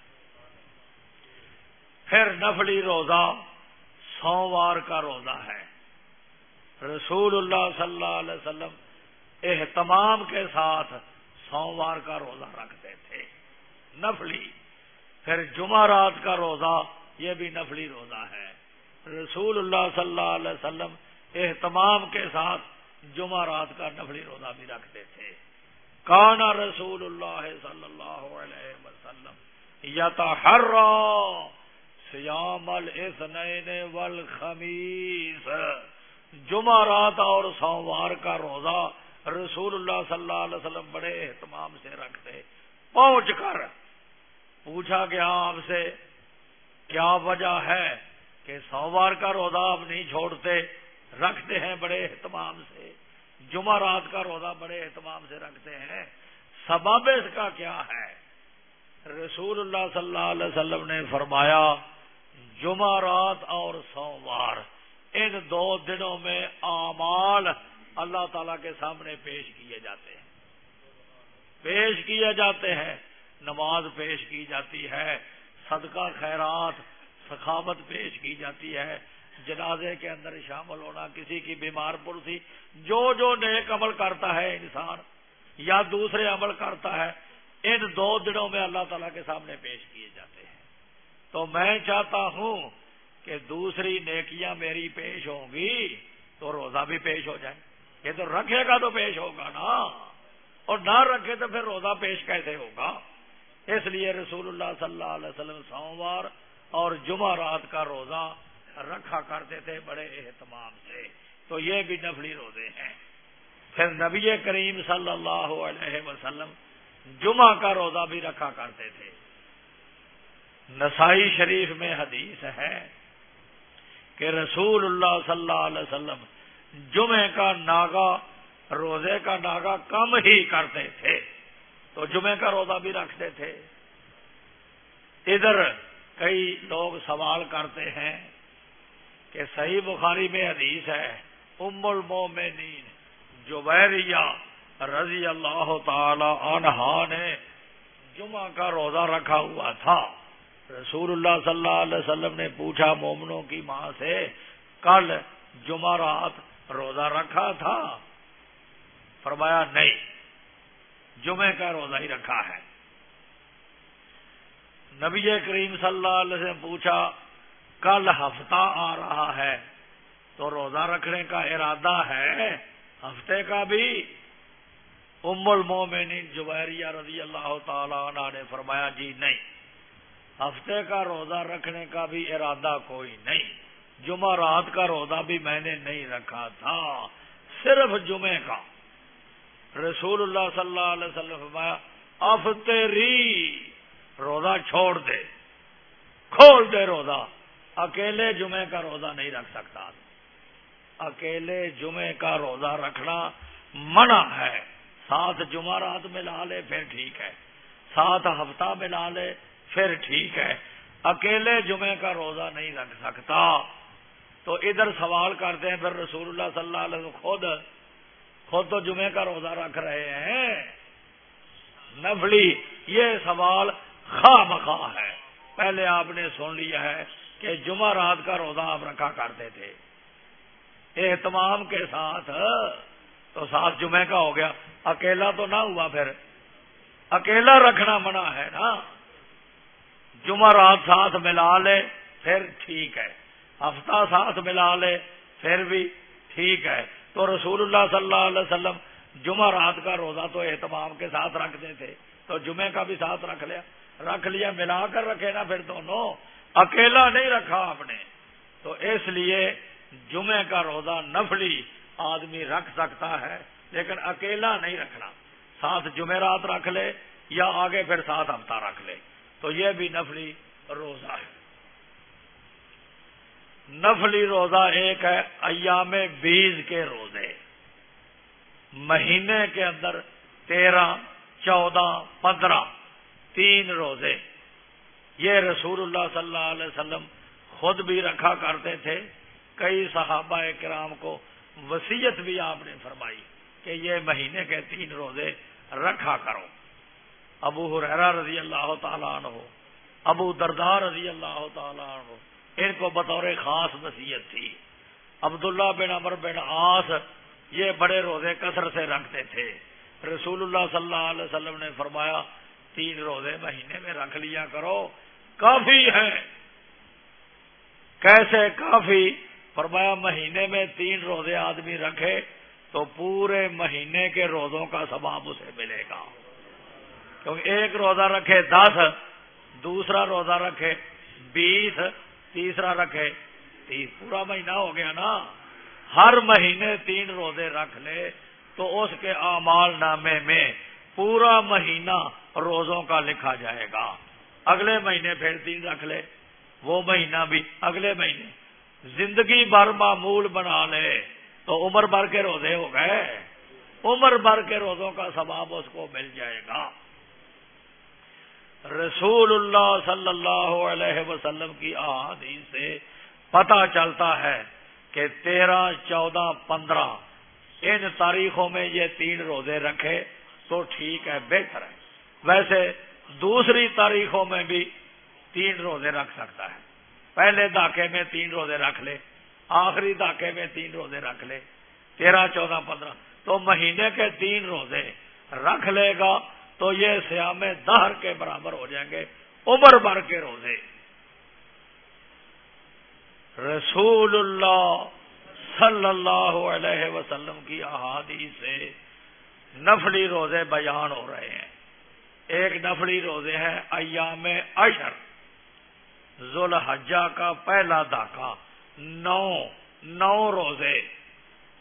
پھر نفلی روزہ سوموار کا روزہ ہے۔ رسول اللہ صلی اللہ علیہ وسلم اہتمام کے ساتھ سوموار کا روزہ رکھتے تھے۔ نفلی۔ پھر جمعرات کا روزہ، یہ بھی نفلی روزہ ہے۔ رسول اللہ صلی اللہ علیہ وسلم اہتمام کے ساتھ جمعرات کا نفلی روزہ بھی رکھتے تھے۔ کانا رسول اللہ صلی اللہ علیہ وسلم یا تو ہر سیام الاثنین والخمیس۔ جمعرات اور سوموار کا روزہ رسول اللہ صلی اللہ علیہ وسلم بڑے اہتمام سے رکھتے، پہنچ کر پوچھا گیا آپ سے کیا وجہ ہے کہ سوموار کا روزہ آپ نہیں چھوڑتے؟ رکھتے ہیں بڑے اہتمام سے۔ جمعرات کا روزہ بڑے اہتمام سے رکھتے ہیں۔ سبب اس کا کیا ہے؟ رسول اللہ صلی اللہ علیہ وسلم نے فرمایا جمعرات اور سوموار، ان دو دنوں میں اعمال اللہ تعالی کے سامنے پیش کیے جاتے ہیں۔ پیش کیے جاتے ہیں، نماز پیش کی جاتی ہے، صدقہ، خیرات، سخاوت پیش کی جاتی ہے۔ جنازے کے اندر شامل ہونا کسی کی بیمار پرسی جو جو نیک عمل کرتا ہے انسان یا دوسرے عمل کرتا ہے، ان دو دنوں میں اللہ تعالیٰ کے سامنے پیش کیے جاتے ہیں۔ تو میں چاہتا ہوں کہ دوسری نیکیاں میری پیش ہوں گی تو روزہ بھی پیش ہو جائے۔ یہ تو رکھے گا تو پیش ہوگا نا۔ اور نہ رکھے تو پھر روزہ پیش کیسے ہوگا؟ اس لیے رسول اللہ صلی اللہ علیہ وسلم سوموار اور جمعہ رات کا روزہ رکھا کرتے تھے بڑے اہتمام سے۔ تو یہ بھی نفلی روزے ہیں۔ پھر نبی کریم صلی اللہ علیہ وسلم جمعہ کا روزہ بھی رکھا کرتے تھے۔ نسائی شریف میں حدیث ہے کہ رسول اللہ صلی اللہ علیہ وسلم جمعے کا ناگا روزے کا ناگا کم ہی کرتے تھے۔ تو جمعے کا روزہ بھی رکھتے تھے۔ ادھر کئی لوگ سوال کرتے ہیں کہ صحیح بخاری میں حدیث ہے، ام المومنین جبیریہ رضی اللہ تعالی عنہا نے جمعہ کا روزہ رکھا ہوا تھا۔ رسول اللہ صلی اللہ علیہ وسلم نے پوچھا مومنوں کی ماں سے، کل جمعہ رات روزہ رکھا تھا؟ فرمایا، نہیں جمعے کا روزہ ہی رکھا ہے. نبی کریم صلی اللہ علیہ وسلم پوچھا، کل ہفتہ آ رہا ہے تو روزہ رکھنے کا ارادہ ہے ہفتے کا بھی؟ ام المومنین جبیریہ رضی اللہ تعالی عنہ نے فرمایا جی نہیں۔ ہفتے کا روزہ رکھنے کا بھی ارادہ کوئی نہیں۔ جمعہ رات کا روزہ بھی میں نے نہیں رکھا تھا، صرف جمعے کا۔ رسول اللہ صلی اللہ علیہ وسلم فرمایا افطری روزہ چھوڑ دے، کھول دے روزہ۔ اکیلے جمعے کا روزہ نہیں رکھ سکتا۔ اکیلے جمعے کا روزہ رکھنا منع ہے۔ سات جمعہ رات ملا لے، پھر ٹھیک ہے۔ سات ہفتہ ملا لے پھر ٹھیک ہے۔ اکیلے جمعے کا روزہ نہیں رکھ سکتا۔ تو ادھر سوال کرتے ہیں، پھر رسول اللہ صلی اللہ علیہ وسلم خود خود تو جمعے کا روزہ رکھ رہے ہیں۔ نفلی، یہ سوال خواہ مخواہ ہے۔ پہلے آپ نے سن لیا ہے کہ جمعہ رات کا روزہ آپ رکھا کرتے تھے۔ اہتمام کے ساتھ، تو ساتھ جمعے کا ہو گیا۔ اکیلا تو نہ ہوا پھر۔ اکیلا رکھنا منع ہے نا۔ جمعہ رات ساتھ ملا لے، پھر ٹھیک ہے۔ ہفتہ ساتھ ملا لے، پھر بھی ٹھیک ہے۔ تو رسول اللہ صلی اللہ علیہ وسلم جمعہ رات کا روزہ تو اہتمام کے ساتھ رکھتے تھے تو جمعے کا بھی ساتھ رکھ لیا۔ رکھ لیا، ملا کر رکھے نا پھر دونوں اکیلا نہیں رکھا آپ نے۔ تو اس لیے جمعے کا روزہ نفلی آدمی رکھ سکتا ہے، لیکن اکیلا نہیں رکھنا۔ ساتھ جمعرات رکھ لے یا آگے پھر ساتھ ہفتہ رکھ لے۔ تو یہ بھی نفلی روزہ ہے۔ نفلی روزہ ایک ہے ایام بیس کے روزے۔ مہینے کے اندر تیرہ، چودہ، پندرہ، تین روزے۔ یہ رسول اللہ صلی اللہ علیہ وسلم خود بھی رکھا کرتے تھے۔ کئی صحابہ کرام کو وسیعت بھی آپ نے فرمائی کہ یہ مہینے کے تین روزے رکھا کرو۔ ابو حرا رضی اللہ تعالیٰ عنہ، ابو دردار رضی اللہ تعالیٰ عنہ، ان کو بطور خاص نصیحت تھی۔ عبداللہ بن امر بن آس یہ بڑے روزے کثر سے رکھتے تھے۔ رسول اللہ صلی اللہ علیہ وسلم نے فرمایا، تین روزے مہینے میں رکھ لیا کرو، کافی ہے۔ کیسے کافی؟ فرمایا، مہینے میں تین روزے آدمی رکھے تو پورے مہینے کے روزوں کا ثواب اسے ملے گا۔ کیونکہ ایک روزہ رکھے دس، دوسرا روزہ رکھے بیس، تیسرا رکھے تیس پورا مہینہ ہو گیا نا۔ ہر مہینے تین روزے رکھ لے تو اس کے اعمال نامے میں پورا مہینہ روزوں کا لکھا جائے گا۔ اگلے مہینے پھر تین رکھ لے، وہ مہینہ بھی اگلے مہینے۔ زندگی بھر معمول بنا لے تو عمر بھر کے روزے ہو گئے۔ عمر بھر کے روزوں کا ثواب اس کو مل جائے گا۔ رسول اللہ صلی اللہ علیہ وسلم کی احادیث سے پتا چلتا ہے کہ تیرہ، چودہ، پندرہ، ان تاریخوں میں یہ تین روزے رکھے تو ٹھیک ہے، بہتر ہے۔ ویسے دوسری تاریخوں میں بھی تین روزے رکھ سکتا ہے۔ پہلے داخے میں تین روزے رکھ لے، آخری داخے میں تین روزے رکھ لے، تیرہ، چودہ، پندرہ۔ تو مہینے کے تین روزے رکھ لے گا تو یہ سیام دہر کے برابر ہو جائیں گے، عمر بھر کے روزے۔ رسول اللہ صلی اللہ علیہ وسلم کی احادی سے نفلی روزے بیان ہو رہے ہیں۔ ایک نفلی روزے ہیں ایام اشر ذوالحجہ کا پہلا داخہ نو نو روزے۔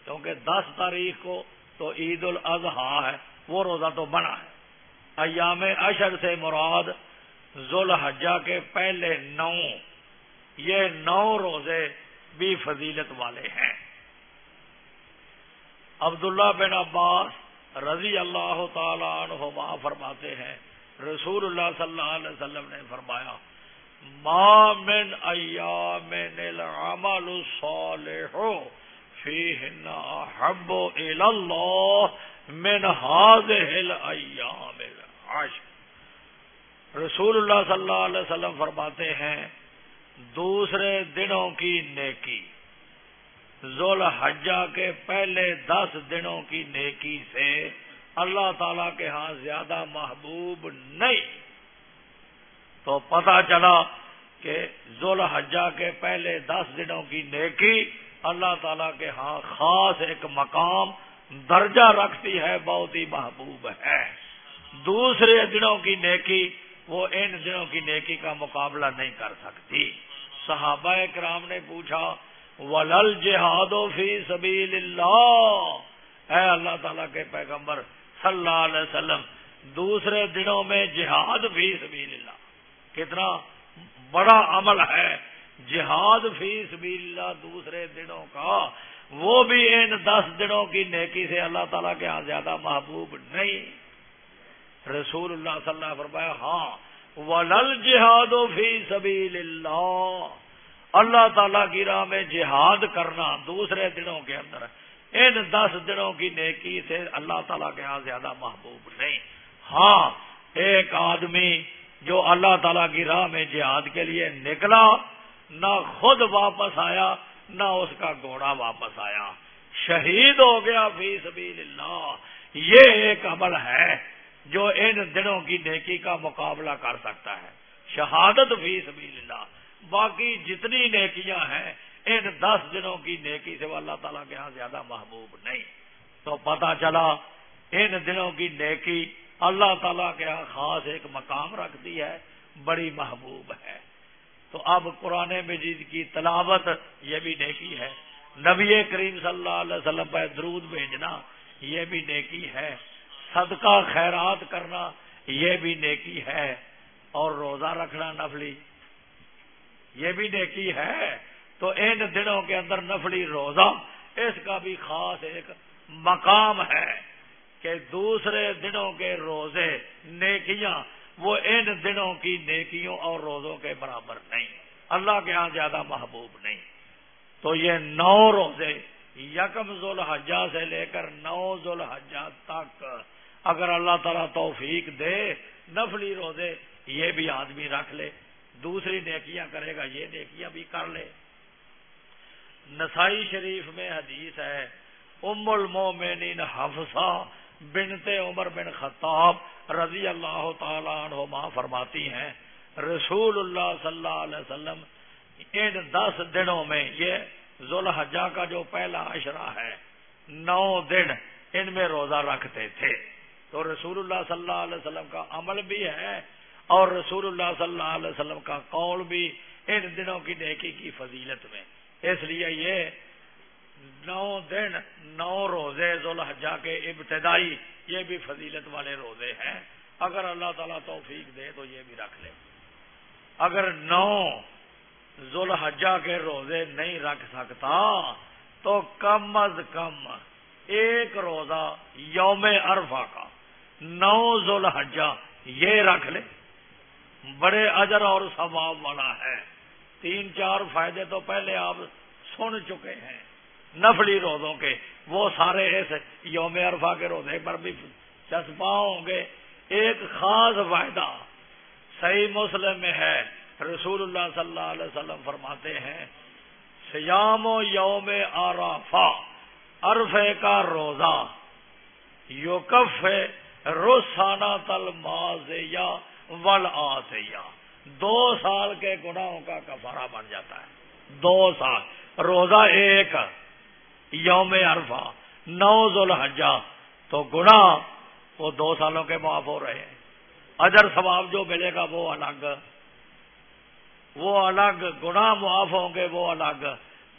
کیونکہ دس تاریخ کو تو عید الاضحیٰ ہے، وہ روزہ تو بنا ہے۔ ایام اشر سے مراد ذوالحجہ کے پہلے نو، یہ نو روزے بھی فضیلت والے ہیں۔ عبداللہ بن عباس رضی اللہ تعالی عنہ فرماتے ہیں، رسول اللہ صلی اللہ علیہ وسلم نے فرمایا، ما من ایام العمل الصالح فیہن احب الاللہ من هذه الايام العشر رسول اللہ صلی اللہ علیہ وسلم فرماتے ہیں، دوسرے دنوں کی نیکی، ذوالحجہ کے پہلے دس دنوں کی نیکی سے اللہ تعالی کے ہاں زیادہ محبوب نہیں۔ تو پتا چلا کہ ذوالحجہ کے پہلے دس دنوں کی نیکی اللہ تعالی کے ہاں خاص ایک مقام، درجہ رکھتی ہے، بہت ہی محبوب ہے۔ دوسرے دنوں کی نیکی، وہ ان دنوں کی نیکی کا مقابلہ نہیں کر سکتی۔ صحابہ کرام نے پوچھا، ولل جہاد و فی سبیل اللہ اے اللہ تعالیٰ کے پیغمبر صلی اللہ علیہ وسلم، دوسرے دنوں میں جہاد فی سبیل اللہ کتنا بڑا عمل ہے۔ جہاد فی سبیل اللہ دوسرے دنوں کا، وہ بھی ان دس دنوں کی نیکی سے اللہ تعالیٰ کے ہاں زیادہ محبوب نہیں۔ رسول اللہ صلی اللہ فرمایا ہاں ولل جہاد و فی سبیل اللہ اللہ تعالی کی راہ میں جہاد کرنا دوسرے دنوں کے اندر ان دس دنوں کی نیکی سے اللہ تعالیٰ کے ہاں زیادہ محبوب نہیں۔ ہاں ایک آدمی جو اللہ تعالیٰ کی راہ میں جہاد کے لیے نکلا، نہ خود واپس آیا، نہ اس کا گھوڑا واپس آیا۔ شہید ہو گیا فی سبیل اللہ۔ یہ ایک عمل ہے۔ جو ان دنوں کی نیکی کا مقابلہ کر سکتا ہے۔ شہادت فی سبیل اللہ باقی جتنی نیکیاں ہیں، ان دس دنوں کی نیکی سے وہ اللہ تعالیٰ کے ہاں زیادہ محبوب نہیں۔ تو پتا چلا، ان دنوں کی نیکی اللہ تعالیٰ کے ہاں خاص ایک مقام رکھتی ہے، بڑی محبوب ہے۔ تو اب قرآن مجید کی تلاوت یہ بھی نیکی ہے۔ نبی کریم صلی اللہ علیہ وسلم پہ درود بھیجنا یہ بھی نیکی ہے۔ صدقہ خیرات کرنا یہ بھی نیکی ہے اور روزہ رکھنا نفلی یہ بھی نیکی ہے تو ان دنوں کے اندر نفلی روزہ اس کا بھی خاص ایک مقام ہے کہ دوسرے دنوں کے روزے نیکیاں وہ ان دنوں کی نیکیوں اور روزوں کے برابر نہیں اللہ کے ہاں زیادہ محبوب نہیں تو یہ نو روزے یکم ذوالحجہ سے لے کر نو ذوالحجہ تک اگر اللہ تعالیٰ توفیق دے، نفلی روزے، یہ بھی آدمی رکھ لے۔ دوسری نیکیاں کرے گا، یہ نیکیاں بھی کر لے۔ نسائی شریف میں حدیث ہے، ام المومنین حفصہ بنتے عمر بن خطاب رضی اللہ تعالیٰ عنہما فرماتی ہیں رسول اللہ صلی اللہ علیہ وسلم ان دس دنوں میں، یہ ذوالحجہ کا جو پہلا اشرا ہے، نو دن ان میں روزہ رکھتے تھے۔ تو رسول اللہ صلی اللہ علیہ وسلم کا عمل بھی ہے اور رسول اللہ صلی اللہ علیہ وسلم کا قول بھی ان دنوں کی نیکی کی فضیلت میں۔ اس لیے یہ نو دن، نو روزے ذوالحجہ کے ابتدائی یہ بھی فضیلت والے روزے ہیں۔ اگر اللہ تعالیٰ توفیق دے تو یہ بھی رکھ لے۔ اگر نو ذوالحجہ کے روزے نہیں رکھ سکتا تو کم از کم ایک روزہ یوم عرفہ کا۔ نو ذوالحجہ، یہ رکھ لے۔ بڑے اجر اور ثواب والا ہے۔ تین چار فائدے تو پہلے آپ سن چکے ہیں۔ نفلی روزوں کے، وہ سارے اس یوم عرفہ کے روزے پر بھی چسپا ہوں گے۔ ایک خاص فائدہ صحیح مسلم میں ہے۔ رسول اللہ صلی اللہ علیہ وسلم فرماتے ہیں، سیام و یوم آرافا عرفے کا روزہ یوکف روسانہ تل مازیا ول آسیا دو سال کے گناہوں کا کفارہ بن جاتا ہے۔ دو سال۔ روزہ ایک، یوم عرفہ، نو ذوالحجہ۔ تو گنا وہ دو سالوں کے معاف ہو رہے ہیں۔ اجر ثواب جو ملے گا وہ الگ۔ وہ الگ۔ گنا معاف ہوں گے وہ الگ۔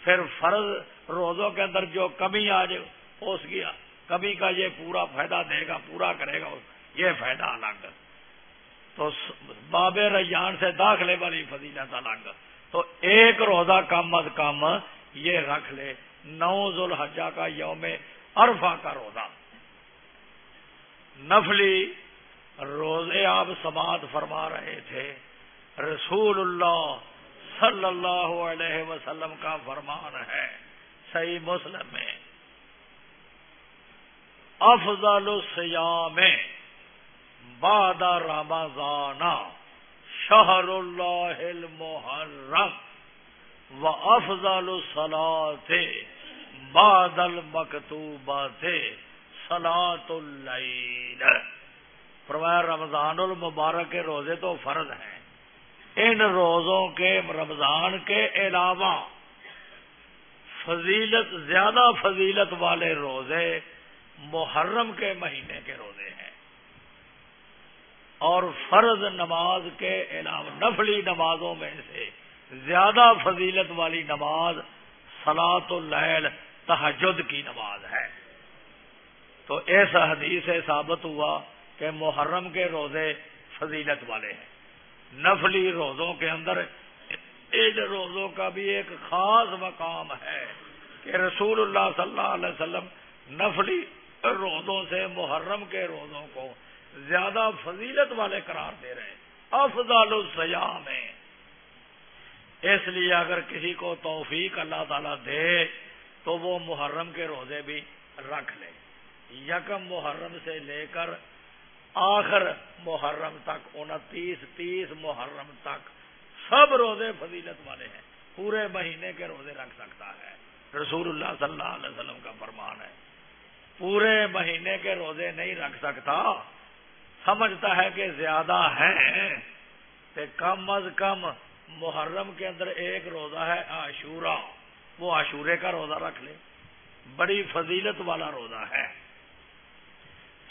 پھر فرض روزوں کے اندر جو کمی آج پوس گیا کمی کا یہ پورا فائدہ دے گا، پورا کرے گا، یہ فائدہ الگ تو باب ریان سے داخلے والی فضیلت الگ تو ایک روزہ کم از کم یہ رکھ لے۔ نو ذوالحجہ کا یوم عرفہ کا روزہ۔ نفلی روزے آپ سماعت فرما رہے تھے۔ رسول اللہ صلی اللہ علیہ وسلم کا فرمان ہے۔ صحیح مسلم میں۔ افضل السیام بعد رمضان شہر اللہ المحرم و افضل الصلاة بعد المکتوبات صلاة اللیل۔ فرمایا رمضان المبارک کے روزے تو فرض ہیں۔ ان روزوں کے رمضان کے علاوہ فضیلت، زیادہ فضیلت والے روزے محرم کے مہینے کے روزے ہیں۔ اور فرض نماز کے علاوہ نفلی نمازوں میں سے زیادہ فضیلت والی نماز سلاط اللیل تحجد کی نماز ہے۔ تو ایسا حدیث سے ثابت ہوا کہ محرم کے روزے فضیلت والے ہیں۔ نفلی روزوں کے اندر، ان روزوں کا بھی ایک خاص مقام ہے کہ رسول اللہ صلی اللہ علیہ وسلم نفلی روزوں سے محرم کے روزوں کو زیادہ فضیلت والے قرار دے رہے افضل السیام ہے۔ اس لیے اگر کسی کو توفیق اللہ تعالی دے تو وہ محرم کے روزے بھی رکھ لے۔ یکم محرم سے لے کر آخر محرم تک، انتیس تیس محرم تک، سب روزے فضیلت والے ہیں۔ پورے مہینے کے روزے رکھ سکتا ہے۔ رسول اللہ صلی اللہ علیہ وسلم کا فرمان ہے۔ پورے مہینے کے روزے نہیں رکھ سکتا۔ سمجھتا ہے کہ زیادہ ہیں کہ کم از کم محرم کے اندر ایک روزہ ہے عاشورہ۔ وہ عاشورے کا روزہ رکھ لے۔ بڑی فضیلت والا روزہ ہے۔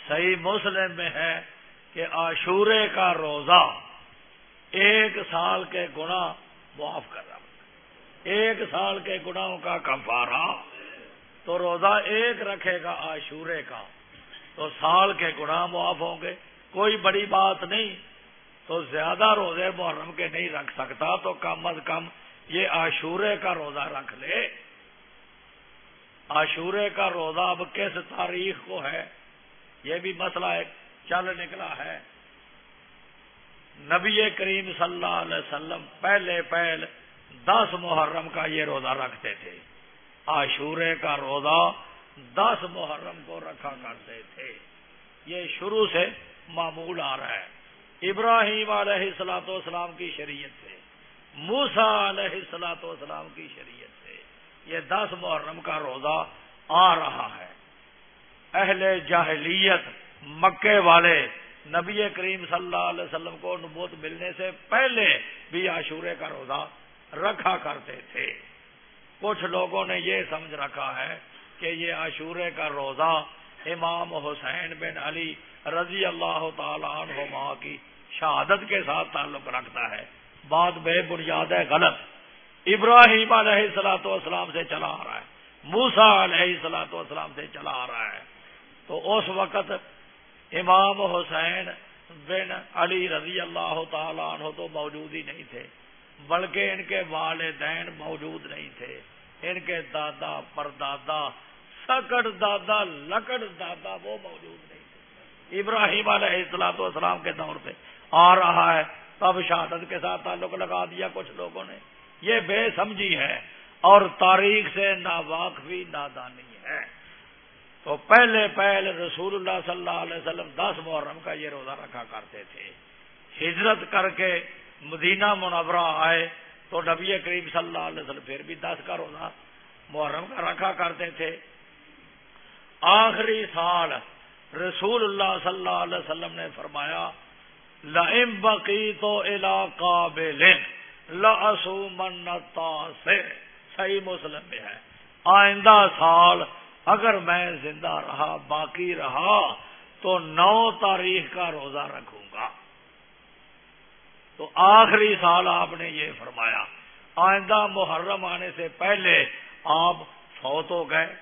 صحیح مسلم میں ہے کہ عاشورے کا روزہ ایک سال کے گنا معاف کر رہا ایک سال کے گناہوں کا کفارہ۔ تو روزہ ایک رکھے گا عاشورے کا۔ تو سال کے گناہ معاف ہوں گے۔ کوئی بڑی بات نہیں۔ تو زیادہ روزے محرم کے نہیں رکھ سکتا۔ تو کم از کم یہ عاشورے کا روزہ رکھ لے۔ عاشورے کا روزہ اب کس تاریخ کو ہے؟ یہ بھی مسئلہ ایک چل نکلا ہے۔ نبی کریم صلی اللہ علیہ وسلم پہلے پہل دس محرم کا یہ روزہ رکھتے تھے۔ عاشورے کا روزہ دس محرم کو رکھا کرتے تھے۔ یہ شروع سے معمول آ رہا ہے۔ ابراہیم علیہ السلاۃ والسلام کی شریعت سے موسا علیہ السلاۃ والسلام کی شریعت سے یہ دس محرم کا روزہ آ رہا ہے۔ اہل جاہلیت مکے والے نبی کریم صلی اللہ علیہ وسلم کو نبوت ملنے سے پہلے بھی عاشورے کا روزہ رکھا کرتے تھے۔ کچھ لوگوں نے یہ سمجھ رکھا ہے کہ یہ عاشورے کا روزہ امام حسین بن علی رضی اللہ تعالی عنہ کی شہادت کے ساتھ تعلق رکھتا ہے۔ بات بے بنیاد ہے غلط۔ ابراہیم علیہ السلاۃ والسلام سے چلا آ رہا ہے۔ موسا علیہ السلاۃ والسلام سے چلا آ رہا ہے۔ تو اس وقت امام حسین بن علی رضی اللہ تعالیٰ عنہ تو موجود ہی نہیں تھے۔ بلکہ ان کے والدین موجود نہیں تھے۔ ان کے دادا، پردادا، سکڑ دادا، لکڑ دادا وہ موجود نہیں تھے۔ ابراہیم علیہ السلاط والسلام کے دور پہ آ رہا ہے۔ تب شہادت کے ساتھ تعلق لگا دیا کچھ لوگوں نے۔ یہ بے سمجھی ہے اور تاریخ سے نا واقفی نادانی ہے۔ تو پہلے پہلے رسول اللہ صلی اللہ علیہ وسلم دس محرم کا یہ روزہ رکھا کرتے تھے۔ ہجرت کر کے مدینہ منورہ آئے تو نبی کریم صلی اللہ علیہ وسلم پھر بھی دس کا روزہ محرم کا رکھا کرتے تھے۔ آخری سال رسول اللہ صلی اللہ علیہ وسلم نے فرمایا لم بقی تو علاقہ لسو منتا سے صحیح مسلم میں ہے۔ آئندہ سال اگر میں زندہ رہا، باقی رہا، تو نو تاریخ کا روزہ رکھوں گا۔ تو آخری سال آپ نے یہ فرمایا، آئندہ محرم آنے سے پہلے آپ فوت ہو گئے،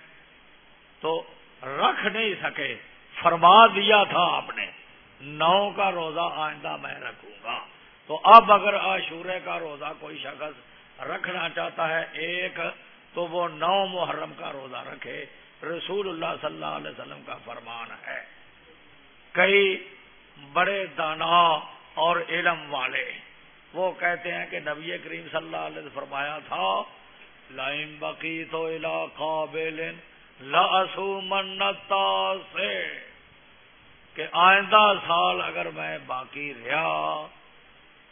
تو رکھ نہیں سکے، فرما دیا تھا آپ نے، نو کا روزہ آئندہ میں رکھوں گا۔ تو اب اگر عاشورے کا روزہ کوئی شخص رکھنا چاہتا ہے ایک، تو وہ نو محرم کا روزہ رکھے۔ رسول اللہ صلی اللہ علیہ وسلم کا فرمان ہے۔ کئی بڑے دانا اور علم والے۔ وہ کہتے ہیں کہ نبی کریم صلی اللہ علیہ وسلم فرمایا تھا لائم بقی تو لاسو منتا سے کہ آئندہ سال اگر میں باقی رہا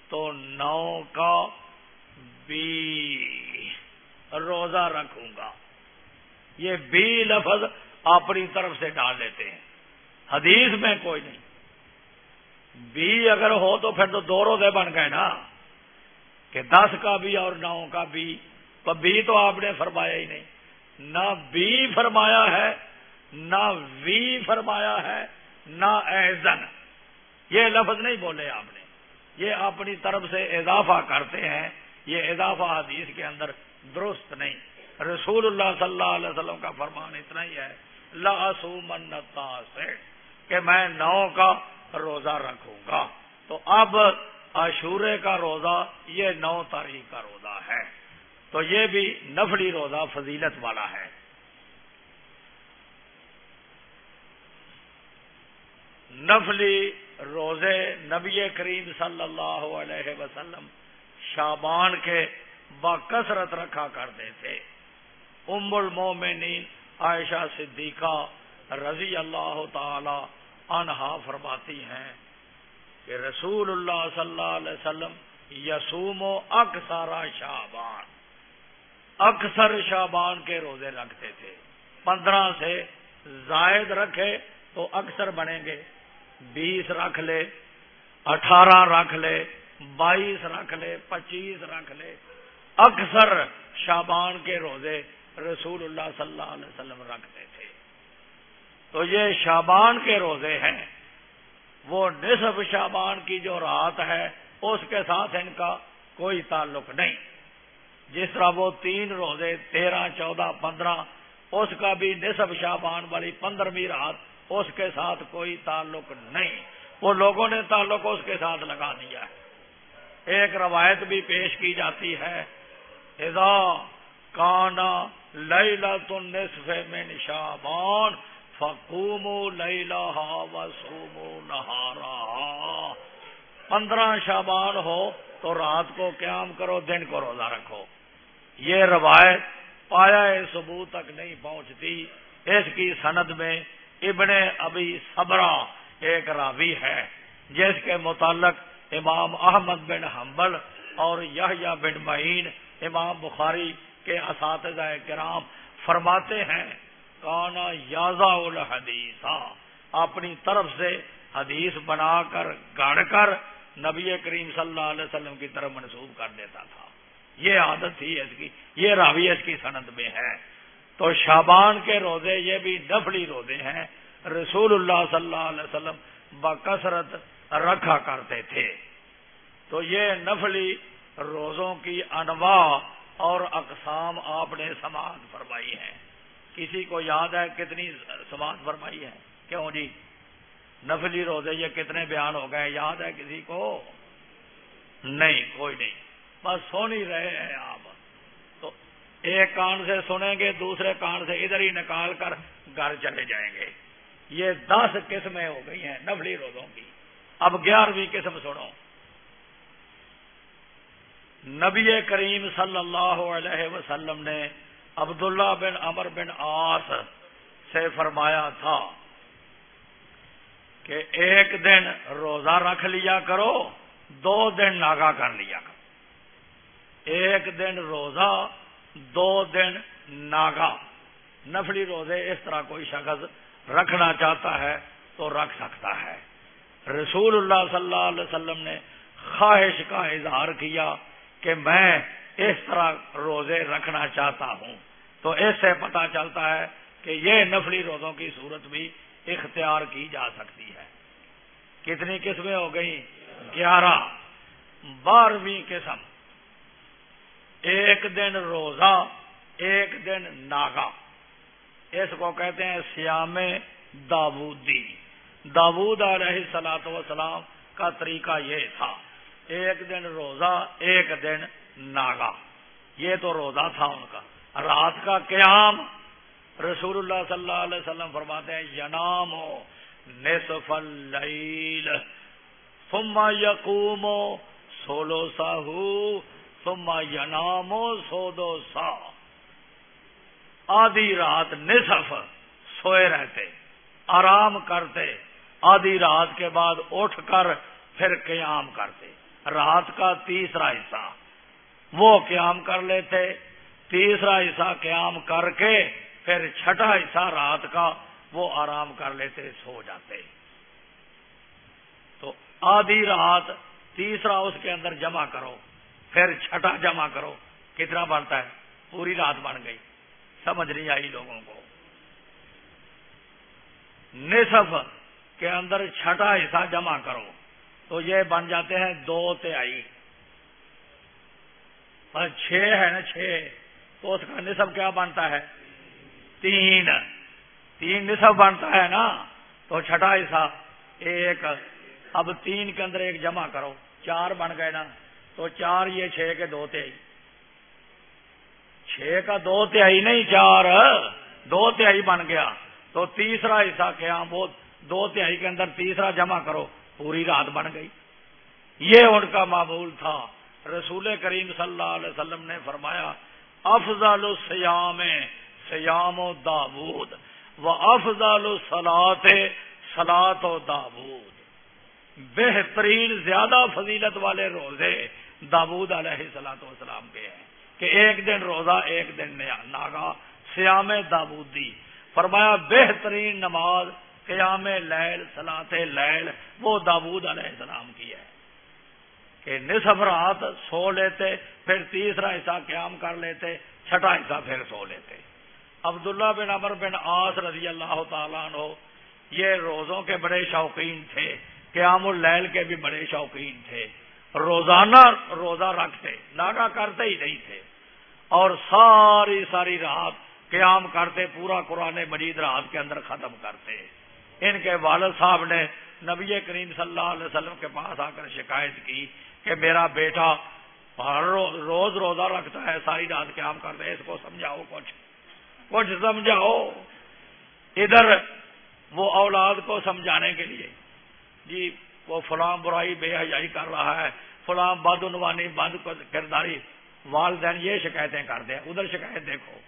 تو نو کا بی روزہ رکھوں گا۔ یہ بی لفظ اپنی طرف سے ڈال دیتے ہیں۔ حدیث میں کوئی نہیں۔ بی اگر ہو تو پھر تو دو روزے بن گئے نا کہ دس کا بھی اور نو کا بھی تو بی تو آپ نے فرمایا ہی نہیں۔ نہ بی فرمایا ہے، نہ وی فرمایا ہے، نہ ایزن یہ لفظ نہیں بولے آپ نے۔ یہ اپنی طرف سے اضافہ کرتے ہیں۔ یہ اضافہ حدیث کے اندر درست نہیں۔ رسول اللہ صلی اللہ علیہ وسلم کا فرمان اتنا ہی ہے۔ لاسو منتا سے کہ میں نو کا روزہ رکھوں گا۔ تو اب عشورے کا روزہ یہ نو تاریخ کا روزہ ہے۔ تو یہ بھی نفلی روزہ فضیلت والا ہے۔ نفلی روزے نبی کریم صلی اللہ علیہ وسلم شابان کے بکثرت رکھا کرتے تھے۔ ام المومنین عائشہ صدیقہ رضی اللہ تعالی عنہا فرماتی ہیں کہ رسول اللہ صلی اللہ علیہ وسلم یسوم و اکثر شابان اکثر شابان کے روزے رکھتے تھے۔ پندرہ سے زائد رکھے تو اکثر بنیں گے۔ بیس رکھ لے، اٹھارہ رکھ لے، بائیس رکھ لے، پچیس رکھ لے۔ اکثر شابان کے روزے رسول اللہ صلی اللہ علیہ وسلم رکھتے تھے۔ تو یہ شابان کے روزے ہیں۔ وہ نصف شابان کی جو رات ہے، اس کے ساتھ ان کا کوئی تعلق نہیں۔ جس طرح وہ تین روزے، تیرہ، چودہ، پندرہ، اس کا بھی نصف شابان والی پندرہویں رات اس کے ساتھ کوئی تعلق نہیں۔ وہ لوگوں نے تعلق اس کے ساتھ لگا دیا ہے۔ ایک روایت بھی پیش کی جاتی ہے کانا لیلا تو نصف میں نشابان فکوم لیلا و سومو نہارا۔ پندرہ شابان ہو تو رات کو قیام کرو، دن کو روزہ رکھو۔ یہ روایت پایا ثبوت تک نہیں پہنچتی۔ اس کی سند میں ابن ابی صبرا ایک راوی ہے، جس کے متعلق امام احمد بن حنبل اور یہ بن معین، امام بخاری کے اساتذہ کرام فرماتے ہیں۔ کانا یازا الحدیث اپنی طرف سے حدیث بنا کر گڑ کر نبی کریم صلی اللہ علیہ وسلم کی طرف منسوخ کر دیتا تھا۔ یہ عادت تھی اس کی، یہ راوی اس کی سند میں ہے۔ تو شابان کے روزے یہ بھی نفلی روزے ہیں۔ رسول اللہ صلی اللہ علیہ وسلم بکثرت رکھا کرتے تھے۔ تو یہ نفلی روزوں کی انواع اور اقسام آپ نے سماعت فرمائی ہے کسی کو یاد ہے کتنی سماعت فرمائی ہے؟ کیوں جی؟ نفلی روزے یہ کتنے بیان ہو گئے؟ یاد ہے کسی کو؟ نہیں، کوئی نہیں۔ بس سن ہی رہے ہیں آپ۔ تو ایک کان سے سنیں گے، دوسرے کان سے ادھر ہی نکال کر گھر چلے جائیں گے۔ یہ دس قسمیں ہو گئی ہیں نفلی روزوں کی۔ اب گیارہویں قسم سنو۔ نبی کریم صلی اللہ علیہ وسلم نے عبداللہ بن امر بن آس سے فرمایا تھا کہ ایک دن روزہ رکھ لیا کرو، دو دن ناگا کر لیا کرو۔ ایک دن روزہ، دو دن ناگا۔ نفلی روزے اس طرح کوئی شخص رکھنا چاہتا ہے تو رکھ سکتا ہے۔ رسول اللہ صلی اللہ علیہ وسلم نے خواہش کا اظہار کیا کہ میں اس طرح روزے رکھنا چاہتا ہوں۔ تو اس سے پتا چلتا ہے کہ یہ نفلی روزوں کی صورت بھی اختیار کی جا سکتی ہے۔ کتنی قسمیں ہو گئی گیارہ۔ بارہویں قسم۔ ایک دن روزہ، ایک دن ناگا اس کو کہتے ہیں سیام داودی داود علیہ سلاۃ وسلام کا طریقہ یہ تھا۔ ایک دن روزہ، ایک دن ناگا۔ یہ تو روزہ تھا ان کا۔ رات کا قیام۔ رسول اللہ صلی اللہ علیہ وسلم فرماتے ہیں ینام نصف اللیل، ثم یقوم سولو ساہو، ثم ینام سودو سا۔ آدھی رات نصف سوئے رہتے، آرام کرتے، آدھی رات کے بعد اٹھ کر پھر قیام کرتے۔ رات کا تیسرا حصہ۔ وہ قیام کر لیتے، تیسرا حصہ قیام کر کے پھر چھٹا حصہ رات کا وہ آرام کر لیتے، سو جاتے۔ تو آدھی رات تیسرا اس کے اندر جمع کرو، پھر چھٹا جمع کرو، کتنا بنتا ہے؟ پوری رات بن گئی۔ سمجھ نہیں آئی لوگوں کو۔ نصف کے اندر چھٹا حصہ جمع کرو۔ تو یہ بن جاتے ہیں دو تہائی۔ اور چھ ہے نا چھ، تو اس کا نصب کیا بنتا ہے؟ تین۔ تین نصب بنتا ہے نا، تو چھٹا حصہ۔ ایک۔ اب تین کے اندر ایک جمع کرو۔ چار بن گئے نا، تو چار یہ چھ کے دو تہائی۔ چھ کا دو تہائی نہیں، چار۔ دو تہائی بن گیا۔ تو تیسرا حصہ کیا وہ دو تہائی کے اندر تیسرا جمع کرو۔ پوری رات بن گئی۔ یہ ان کا معمول تھا۔ رسول کریم صلی اللہ علیہ وسلم نے فرمایا، افضل سیام سیام و داود و افضل سلاد سلاد و داود بہترین زیادہ فضیلت والے روزے داود علیہ سلاۃ وسلام کے ہیں کہ ایک دن روزہ، ایک دن ناگا سیام دابودی فرمایا، بہترین نماز قیام لیل سلاط لیل، وہ داود علیہ السلام کی ہے۔ کہ نصف رات سو لیتے، پھر تیسرا حصہ قیام کر لیتے، چھٹا حصہ پھر سو لیتے۔ عبداللہ بن عمر بن آس رضی اللہ تعالیٰ عنہ، یہ روزوں کے بڑے شوقین تھے، قیام اللیل کے بھی بڑے شوقین تھے۔ روزانہ روزہ رکھتے، ناگا کرتے ہی نہیں تھے۔ اور ساری ساری رات قیام کرتے، پورا قرآن مجید رات کے اندر ختم کرتے۔ ان کے والد صاحب نے نبی کریم صلی اللہ علیہ وسلم کے پاس آ کر شکایت کی کہ میرا بیٹا ہر روز روزہ رکھتا ہے، ساری رات قیام کرتا ہے، اس کو سمجھاؤ کچھ۔ کچھ سمجھاؤ۔ ادھر وہ اولاد کو سمجھانے کے لیے۔ جی وہ فلاں برائی بے حجائی کر رہا ہے، فلاں بدعنوانی بد کرداری۔ والدین یہ شکایتیں کر دیں ادھر شکایت دیکھو۔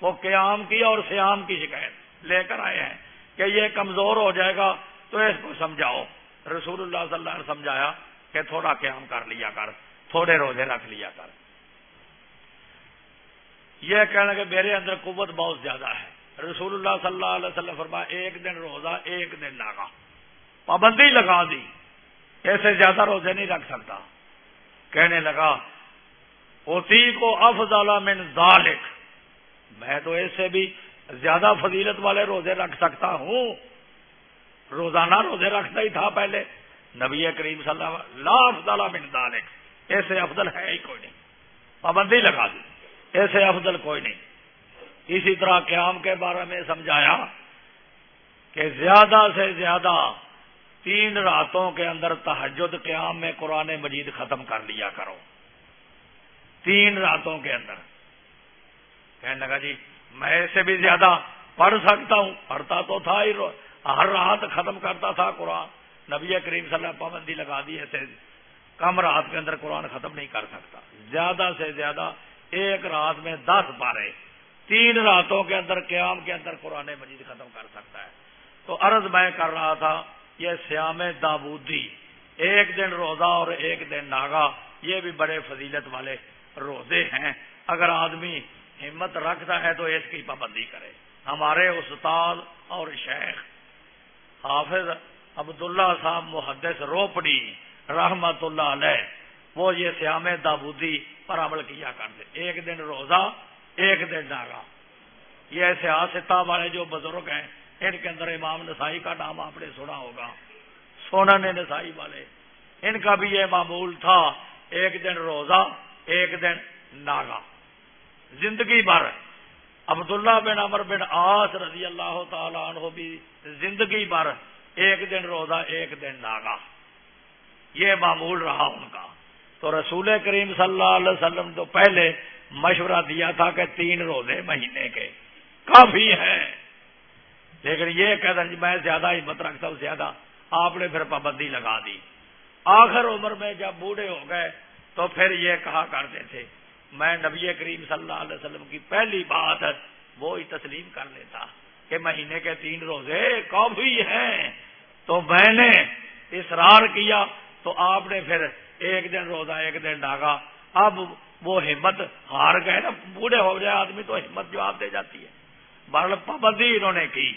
وہ قیام کی اور سیام کی شکایت لے کر آئے ہیں کہ یہ کمزور ہو جائے گا تو اس کو سمجھاؤ۔ رسول اللہ صلی اللہ نے سمجھایا کہ تھوڑا قیام کر لیا کر، تھوڑے روزے رکھ لیا کر۔ یہ کہنا کہ میرے اندر قوت بہت زیادہ ہے۔ رسول اللہ صلی اللہ علیہ وسلم فرما ایک دن روزہ، ایک دن لگا پابندی لگا دی۔ ایسے زیادہ روزے نہیں رکھ سکتا۔ کہنے لگا اسی کو افضل من ذالک۔ میں تو ایسے بھی زیادہ فضیلت والے روزے رکھ سکتا ہوں۔ روزانہ روزے رکھتا ہی تھا پہلے۔ نبی کریم صلی اللہ علیہ لا افضل من ذالک ایسے افضل ہے ہی کوئی نہیں۔ پابندی لگا دی۔ ایسے افضل کوئی نہیں۔ اسی طرح قیام کے بارے میں سمجھایا کہ زیادہ سے زیادہ تین راتوں کے اندر تحجد قیام میں قرآن مجید ختم کر لیا کرو۔ تین راتوں کے اندر۔ کہنے لگا جی میں ایسے بھی زیادہ پڑھ سکتا ہوں، پڑھتا تو تھا ہی ہر رات ختم کرتا تھا قرآن۔ نبی کریم صلی اللہ پابندی لگا دی ایسے کم رات کے اندر قرآن ختم نہیں کر سکتا۔ زیادہ سے زیادہ ایک رات میں دس بارے تین راتوں کے اندر، قیام کے اندر قرآن مجید ختم کر سکتا ہے۔ تو عرض میں کر رہا تھا، یہ سیام دابودی ایک دن روزہ اور ایک دن ناگا یہ بھی بڑے فضیلت والے روزے ہیں۔ اگر آدمی ہمت رکھتا ہے تو اس کی پابندی کرے۔ ہمارے استاد اور شیخ حافظ عبداللہ صاحب محدث روپڑی رحمت اللہ علیہ، وہ یہ سیام دابودی پر عمل کیا کرتے۔ ایک دن روزہ، ایک دن ناگا یہ سیاستہ والے جو بزرگ ہیں، ان کے اندر امام نسائی کا نام آپ نے سنا ہوگا۔ سونا نے نسائی والے۔ ان کا بھی یہ معمول تھا، ایک دن روزہ، ایک دن ناگا زندگی بھر عبداللہ بن امر بن آس رضی اللہ تعالیٰ عنہ بھی زندگی بھر ایک دن روزہ، ایک دن ناگا۔ یہ معمول رہا ان کا۔ تو رسول کریم صلی اللہ علیہ وسلم تو پہلے مشورہ دیا تھا کہ تین روزے مہینے کے۔ کافی ہیں۔ لیکن یہ کہتا جی میں زیادہ ہمت رکھتا ہوں، زیادہ۔ آپ نے پھر پابندی لگا دی۔ آخر عمر میں جب بوڑھے ہو گئے تو پھر یہ کہا کرتے تھے۔ میں نبی کریم صلی اللہ علیہ وسلم کی پہلی بات وہ ہی تسلیم کر لیتا۔ کہ مہینے کے تین روزے کافی ہیں؟ تو میں نے اصرار کیا، تو آپ نے پھر ایک دن روزہ، ایک دن ڈاگا اب وہ ہمت ہار گئے نا، بوڑھے ہو جائے آدمی تو ہمت جواب دے جاتی ہے۔ بہرحال پابندی انہوں نے کی،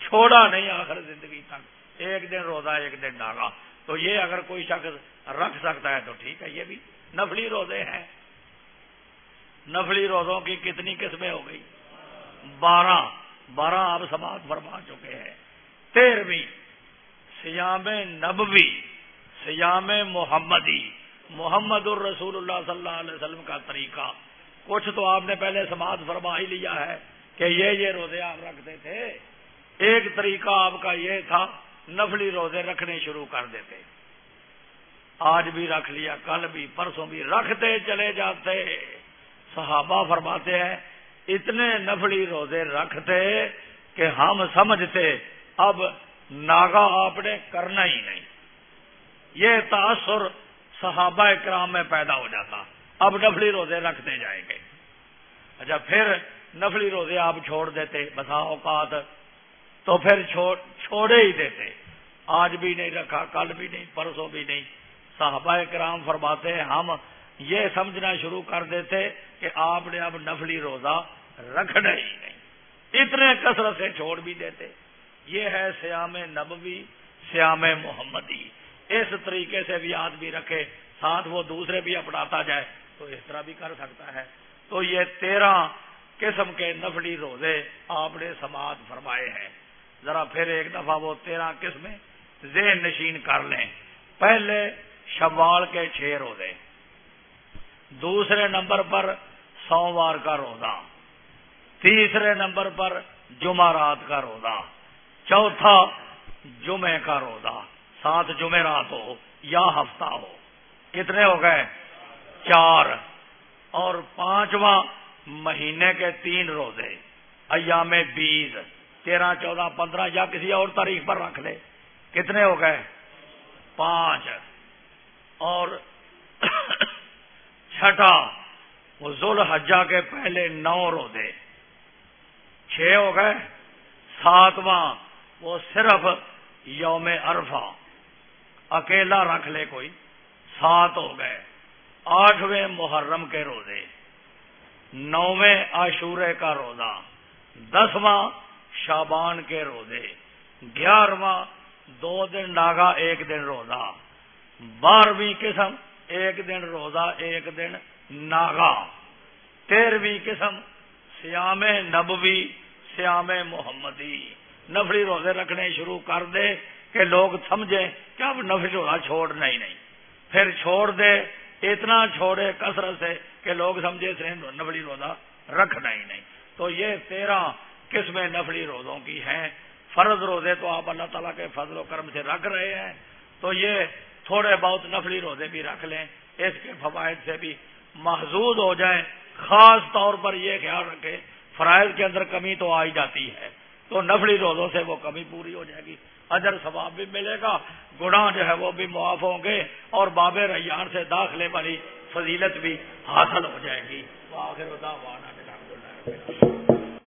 چھوڑا نہیں آخر زندگی تک۔ ایک دن روزہ، ایک دن ڈاگا تو یہ اگر کوئی شخص رکھ سکتا ہے تو ٹھیک ہے، یہ بھی نفلی روزے ہیں۔ نفلی روزوں کی کتنی قسمیں ہو گئی؟ بارہ۔ بارہ آپ سماعت فرما چکے ہیں۔ تیرہویں سیام نبوی، سیام محمدی۔ محمد الرسول اللہ صلی اللہ علیہ وسلم کا طریقہ۔ کچھ تو آپ نے پہلے سماعت فرما ہی لیا ہے کہ یہ یہ روزے آپ رکھتے تھے۔ ایک طریقہ آپ کا یہ تھا، نفلی روزے رکھنے شروع کر دیتے۔ آج بھی رکھ لیا، کل بھی، پرسوں بھی رکھتے چلے جاتے۔ صحابہ فرماتے ہیں اتنے نفلی روزے رکھتے کہ ہم سمجھتے، اب ناگا آپ نے کرنا ہی نہیں۔ یہ تاثر صحابہ کرام میں پیدا ہو جاتا۔ اب نفلی روزے رکھتے جائیں گے۔ اچھا پھر نفلی روزے آپ چھوڑ دیتے، بسا اوقات تو پھر چھوڑے ہی دیتے۔ آج بھی نہیں رکھا، کل بھی نہیں، پرسوں بھی نہیں۔ صحابہ کرام فرماتے ہیں، ہم یہ سمجھنا شروع کر دیتے کہ آپ نے اب نفلی روزہ رکھنا ہی نہیں۔ اتنے کثرت سے چھوڑ بھی دیتے۔ یہ ہے سیام نبوی، سیام محمدی۔ اس طریقے سے بھی آدمی رکھے، ساتھ وہ دوسرے بھی اپناتا جائے، تو اس طرح بھی کر سکتا ہے۔ تو یہ تیرہ قسم کے نفلی روزے آپ نے سماعت فرمائے ہیں۔ ذرا پھر ایک دفعہ وہ تیرہ قسمیں ذہن نشین کر لیں۔ پہلے شوال کے چھ روزے، دوسرے نمبر پر سوموار کا روزہ۔ تیسرے نمبر پر جمعرات کا روزہ، چوتھا جمعے کا روزہ سات جمعرات ہو یا ہفتہ ہو۔ کتنے ہو گئے؟ چار۔ اور پانچواں مہینے کے تین روزے، ایام بیس تیرہ، چودہ، پندرہ یا کسی اور تاریخ پر رکھ لے۔ کتنے ہو گئے؟ پانچ۔ اور چھٹا وہ حجا کے پہلے نو روزے۔ چھ ہو گئے، ساتواں، وہ صرف یوم عرفہ، اکیلا رکھ لے کوئی، سات ہو گئے، آٹھویں محرم کے روزے نویں عاشورے کا روزہ، دسواں شابان کے روزے، گیارہواں دو دن ناگا ایک دن روزہ، بارہویں قسم ایک دن روزہ، ایک دن ناگا تیرہویں قسم سیام نبوی، سیام محمدی۔ نفری روزے رکھنے شروع کر دے کہ لوگ سمجھے کہ اب نفری روزہ چھوڑنا ہی نہیں۔ پھر چھوڑ دے، اتنا چھوڑے کثرت سے کہ لوگ سمجھے سے نفلی روزہ رکھنا ہی نہیں۔ تو یہ تیرہ قسمیں نفلی روزوں کی ہیں۔ فرض روزے تو آپ اللہ تعالیٰ کے فضل و کرم سے رکھ رہے ہیں۔ تو یہ تھوڑے بہت نفلی روزے بھی رکھ لیں، اس کے فوائد سے بھی محضوظ ہو جائیں۔ خاص طور پر یہ خیال رکھے فرائض کے اندر کمی تو آئی جاتی ہے۔ تو نفلی روزوں سے وہ کمی پوری ہو جائے گی۔ اجر ثواب بھی ملے گا، گناہ جو ہے وہ بھی معاف ہوں گے اور باب ریان سے داخلے والی فضیلت بھی حاصل ہو جائے گی۔ آخر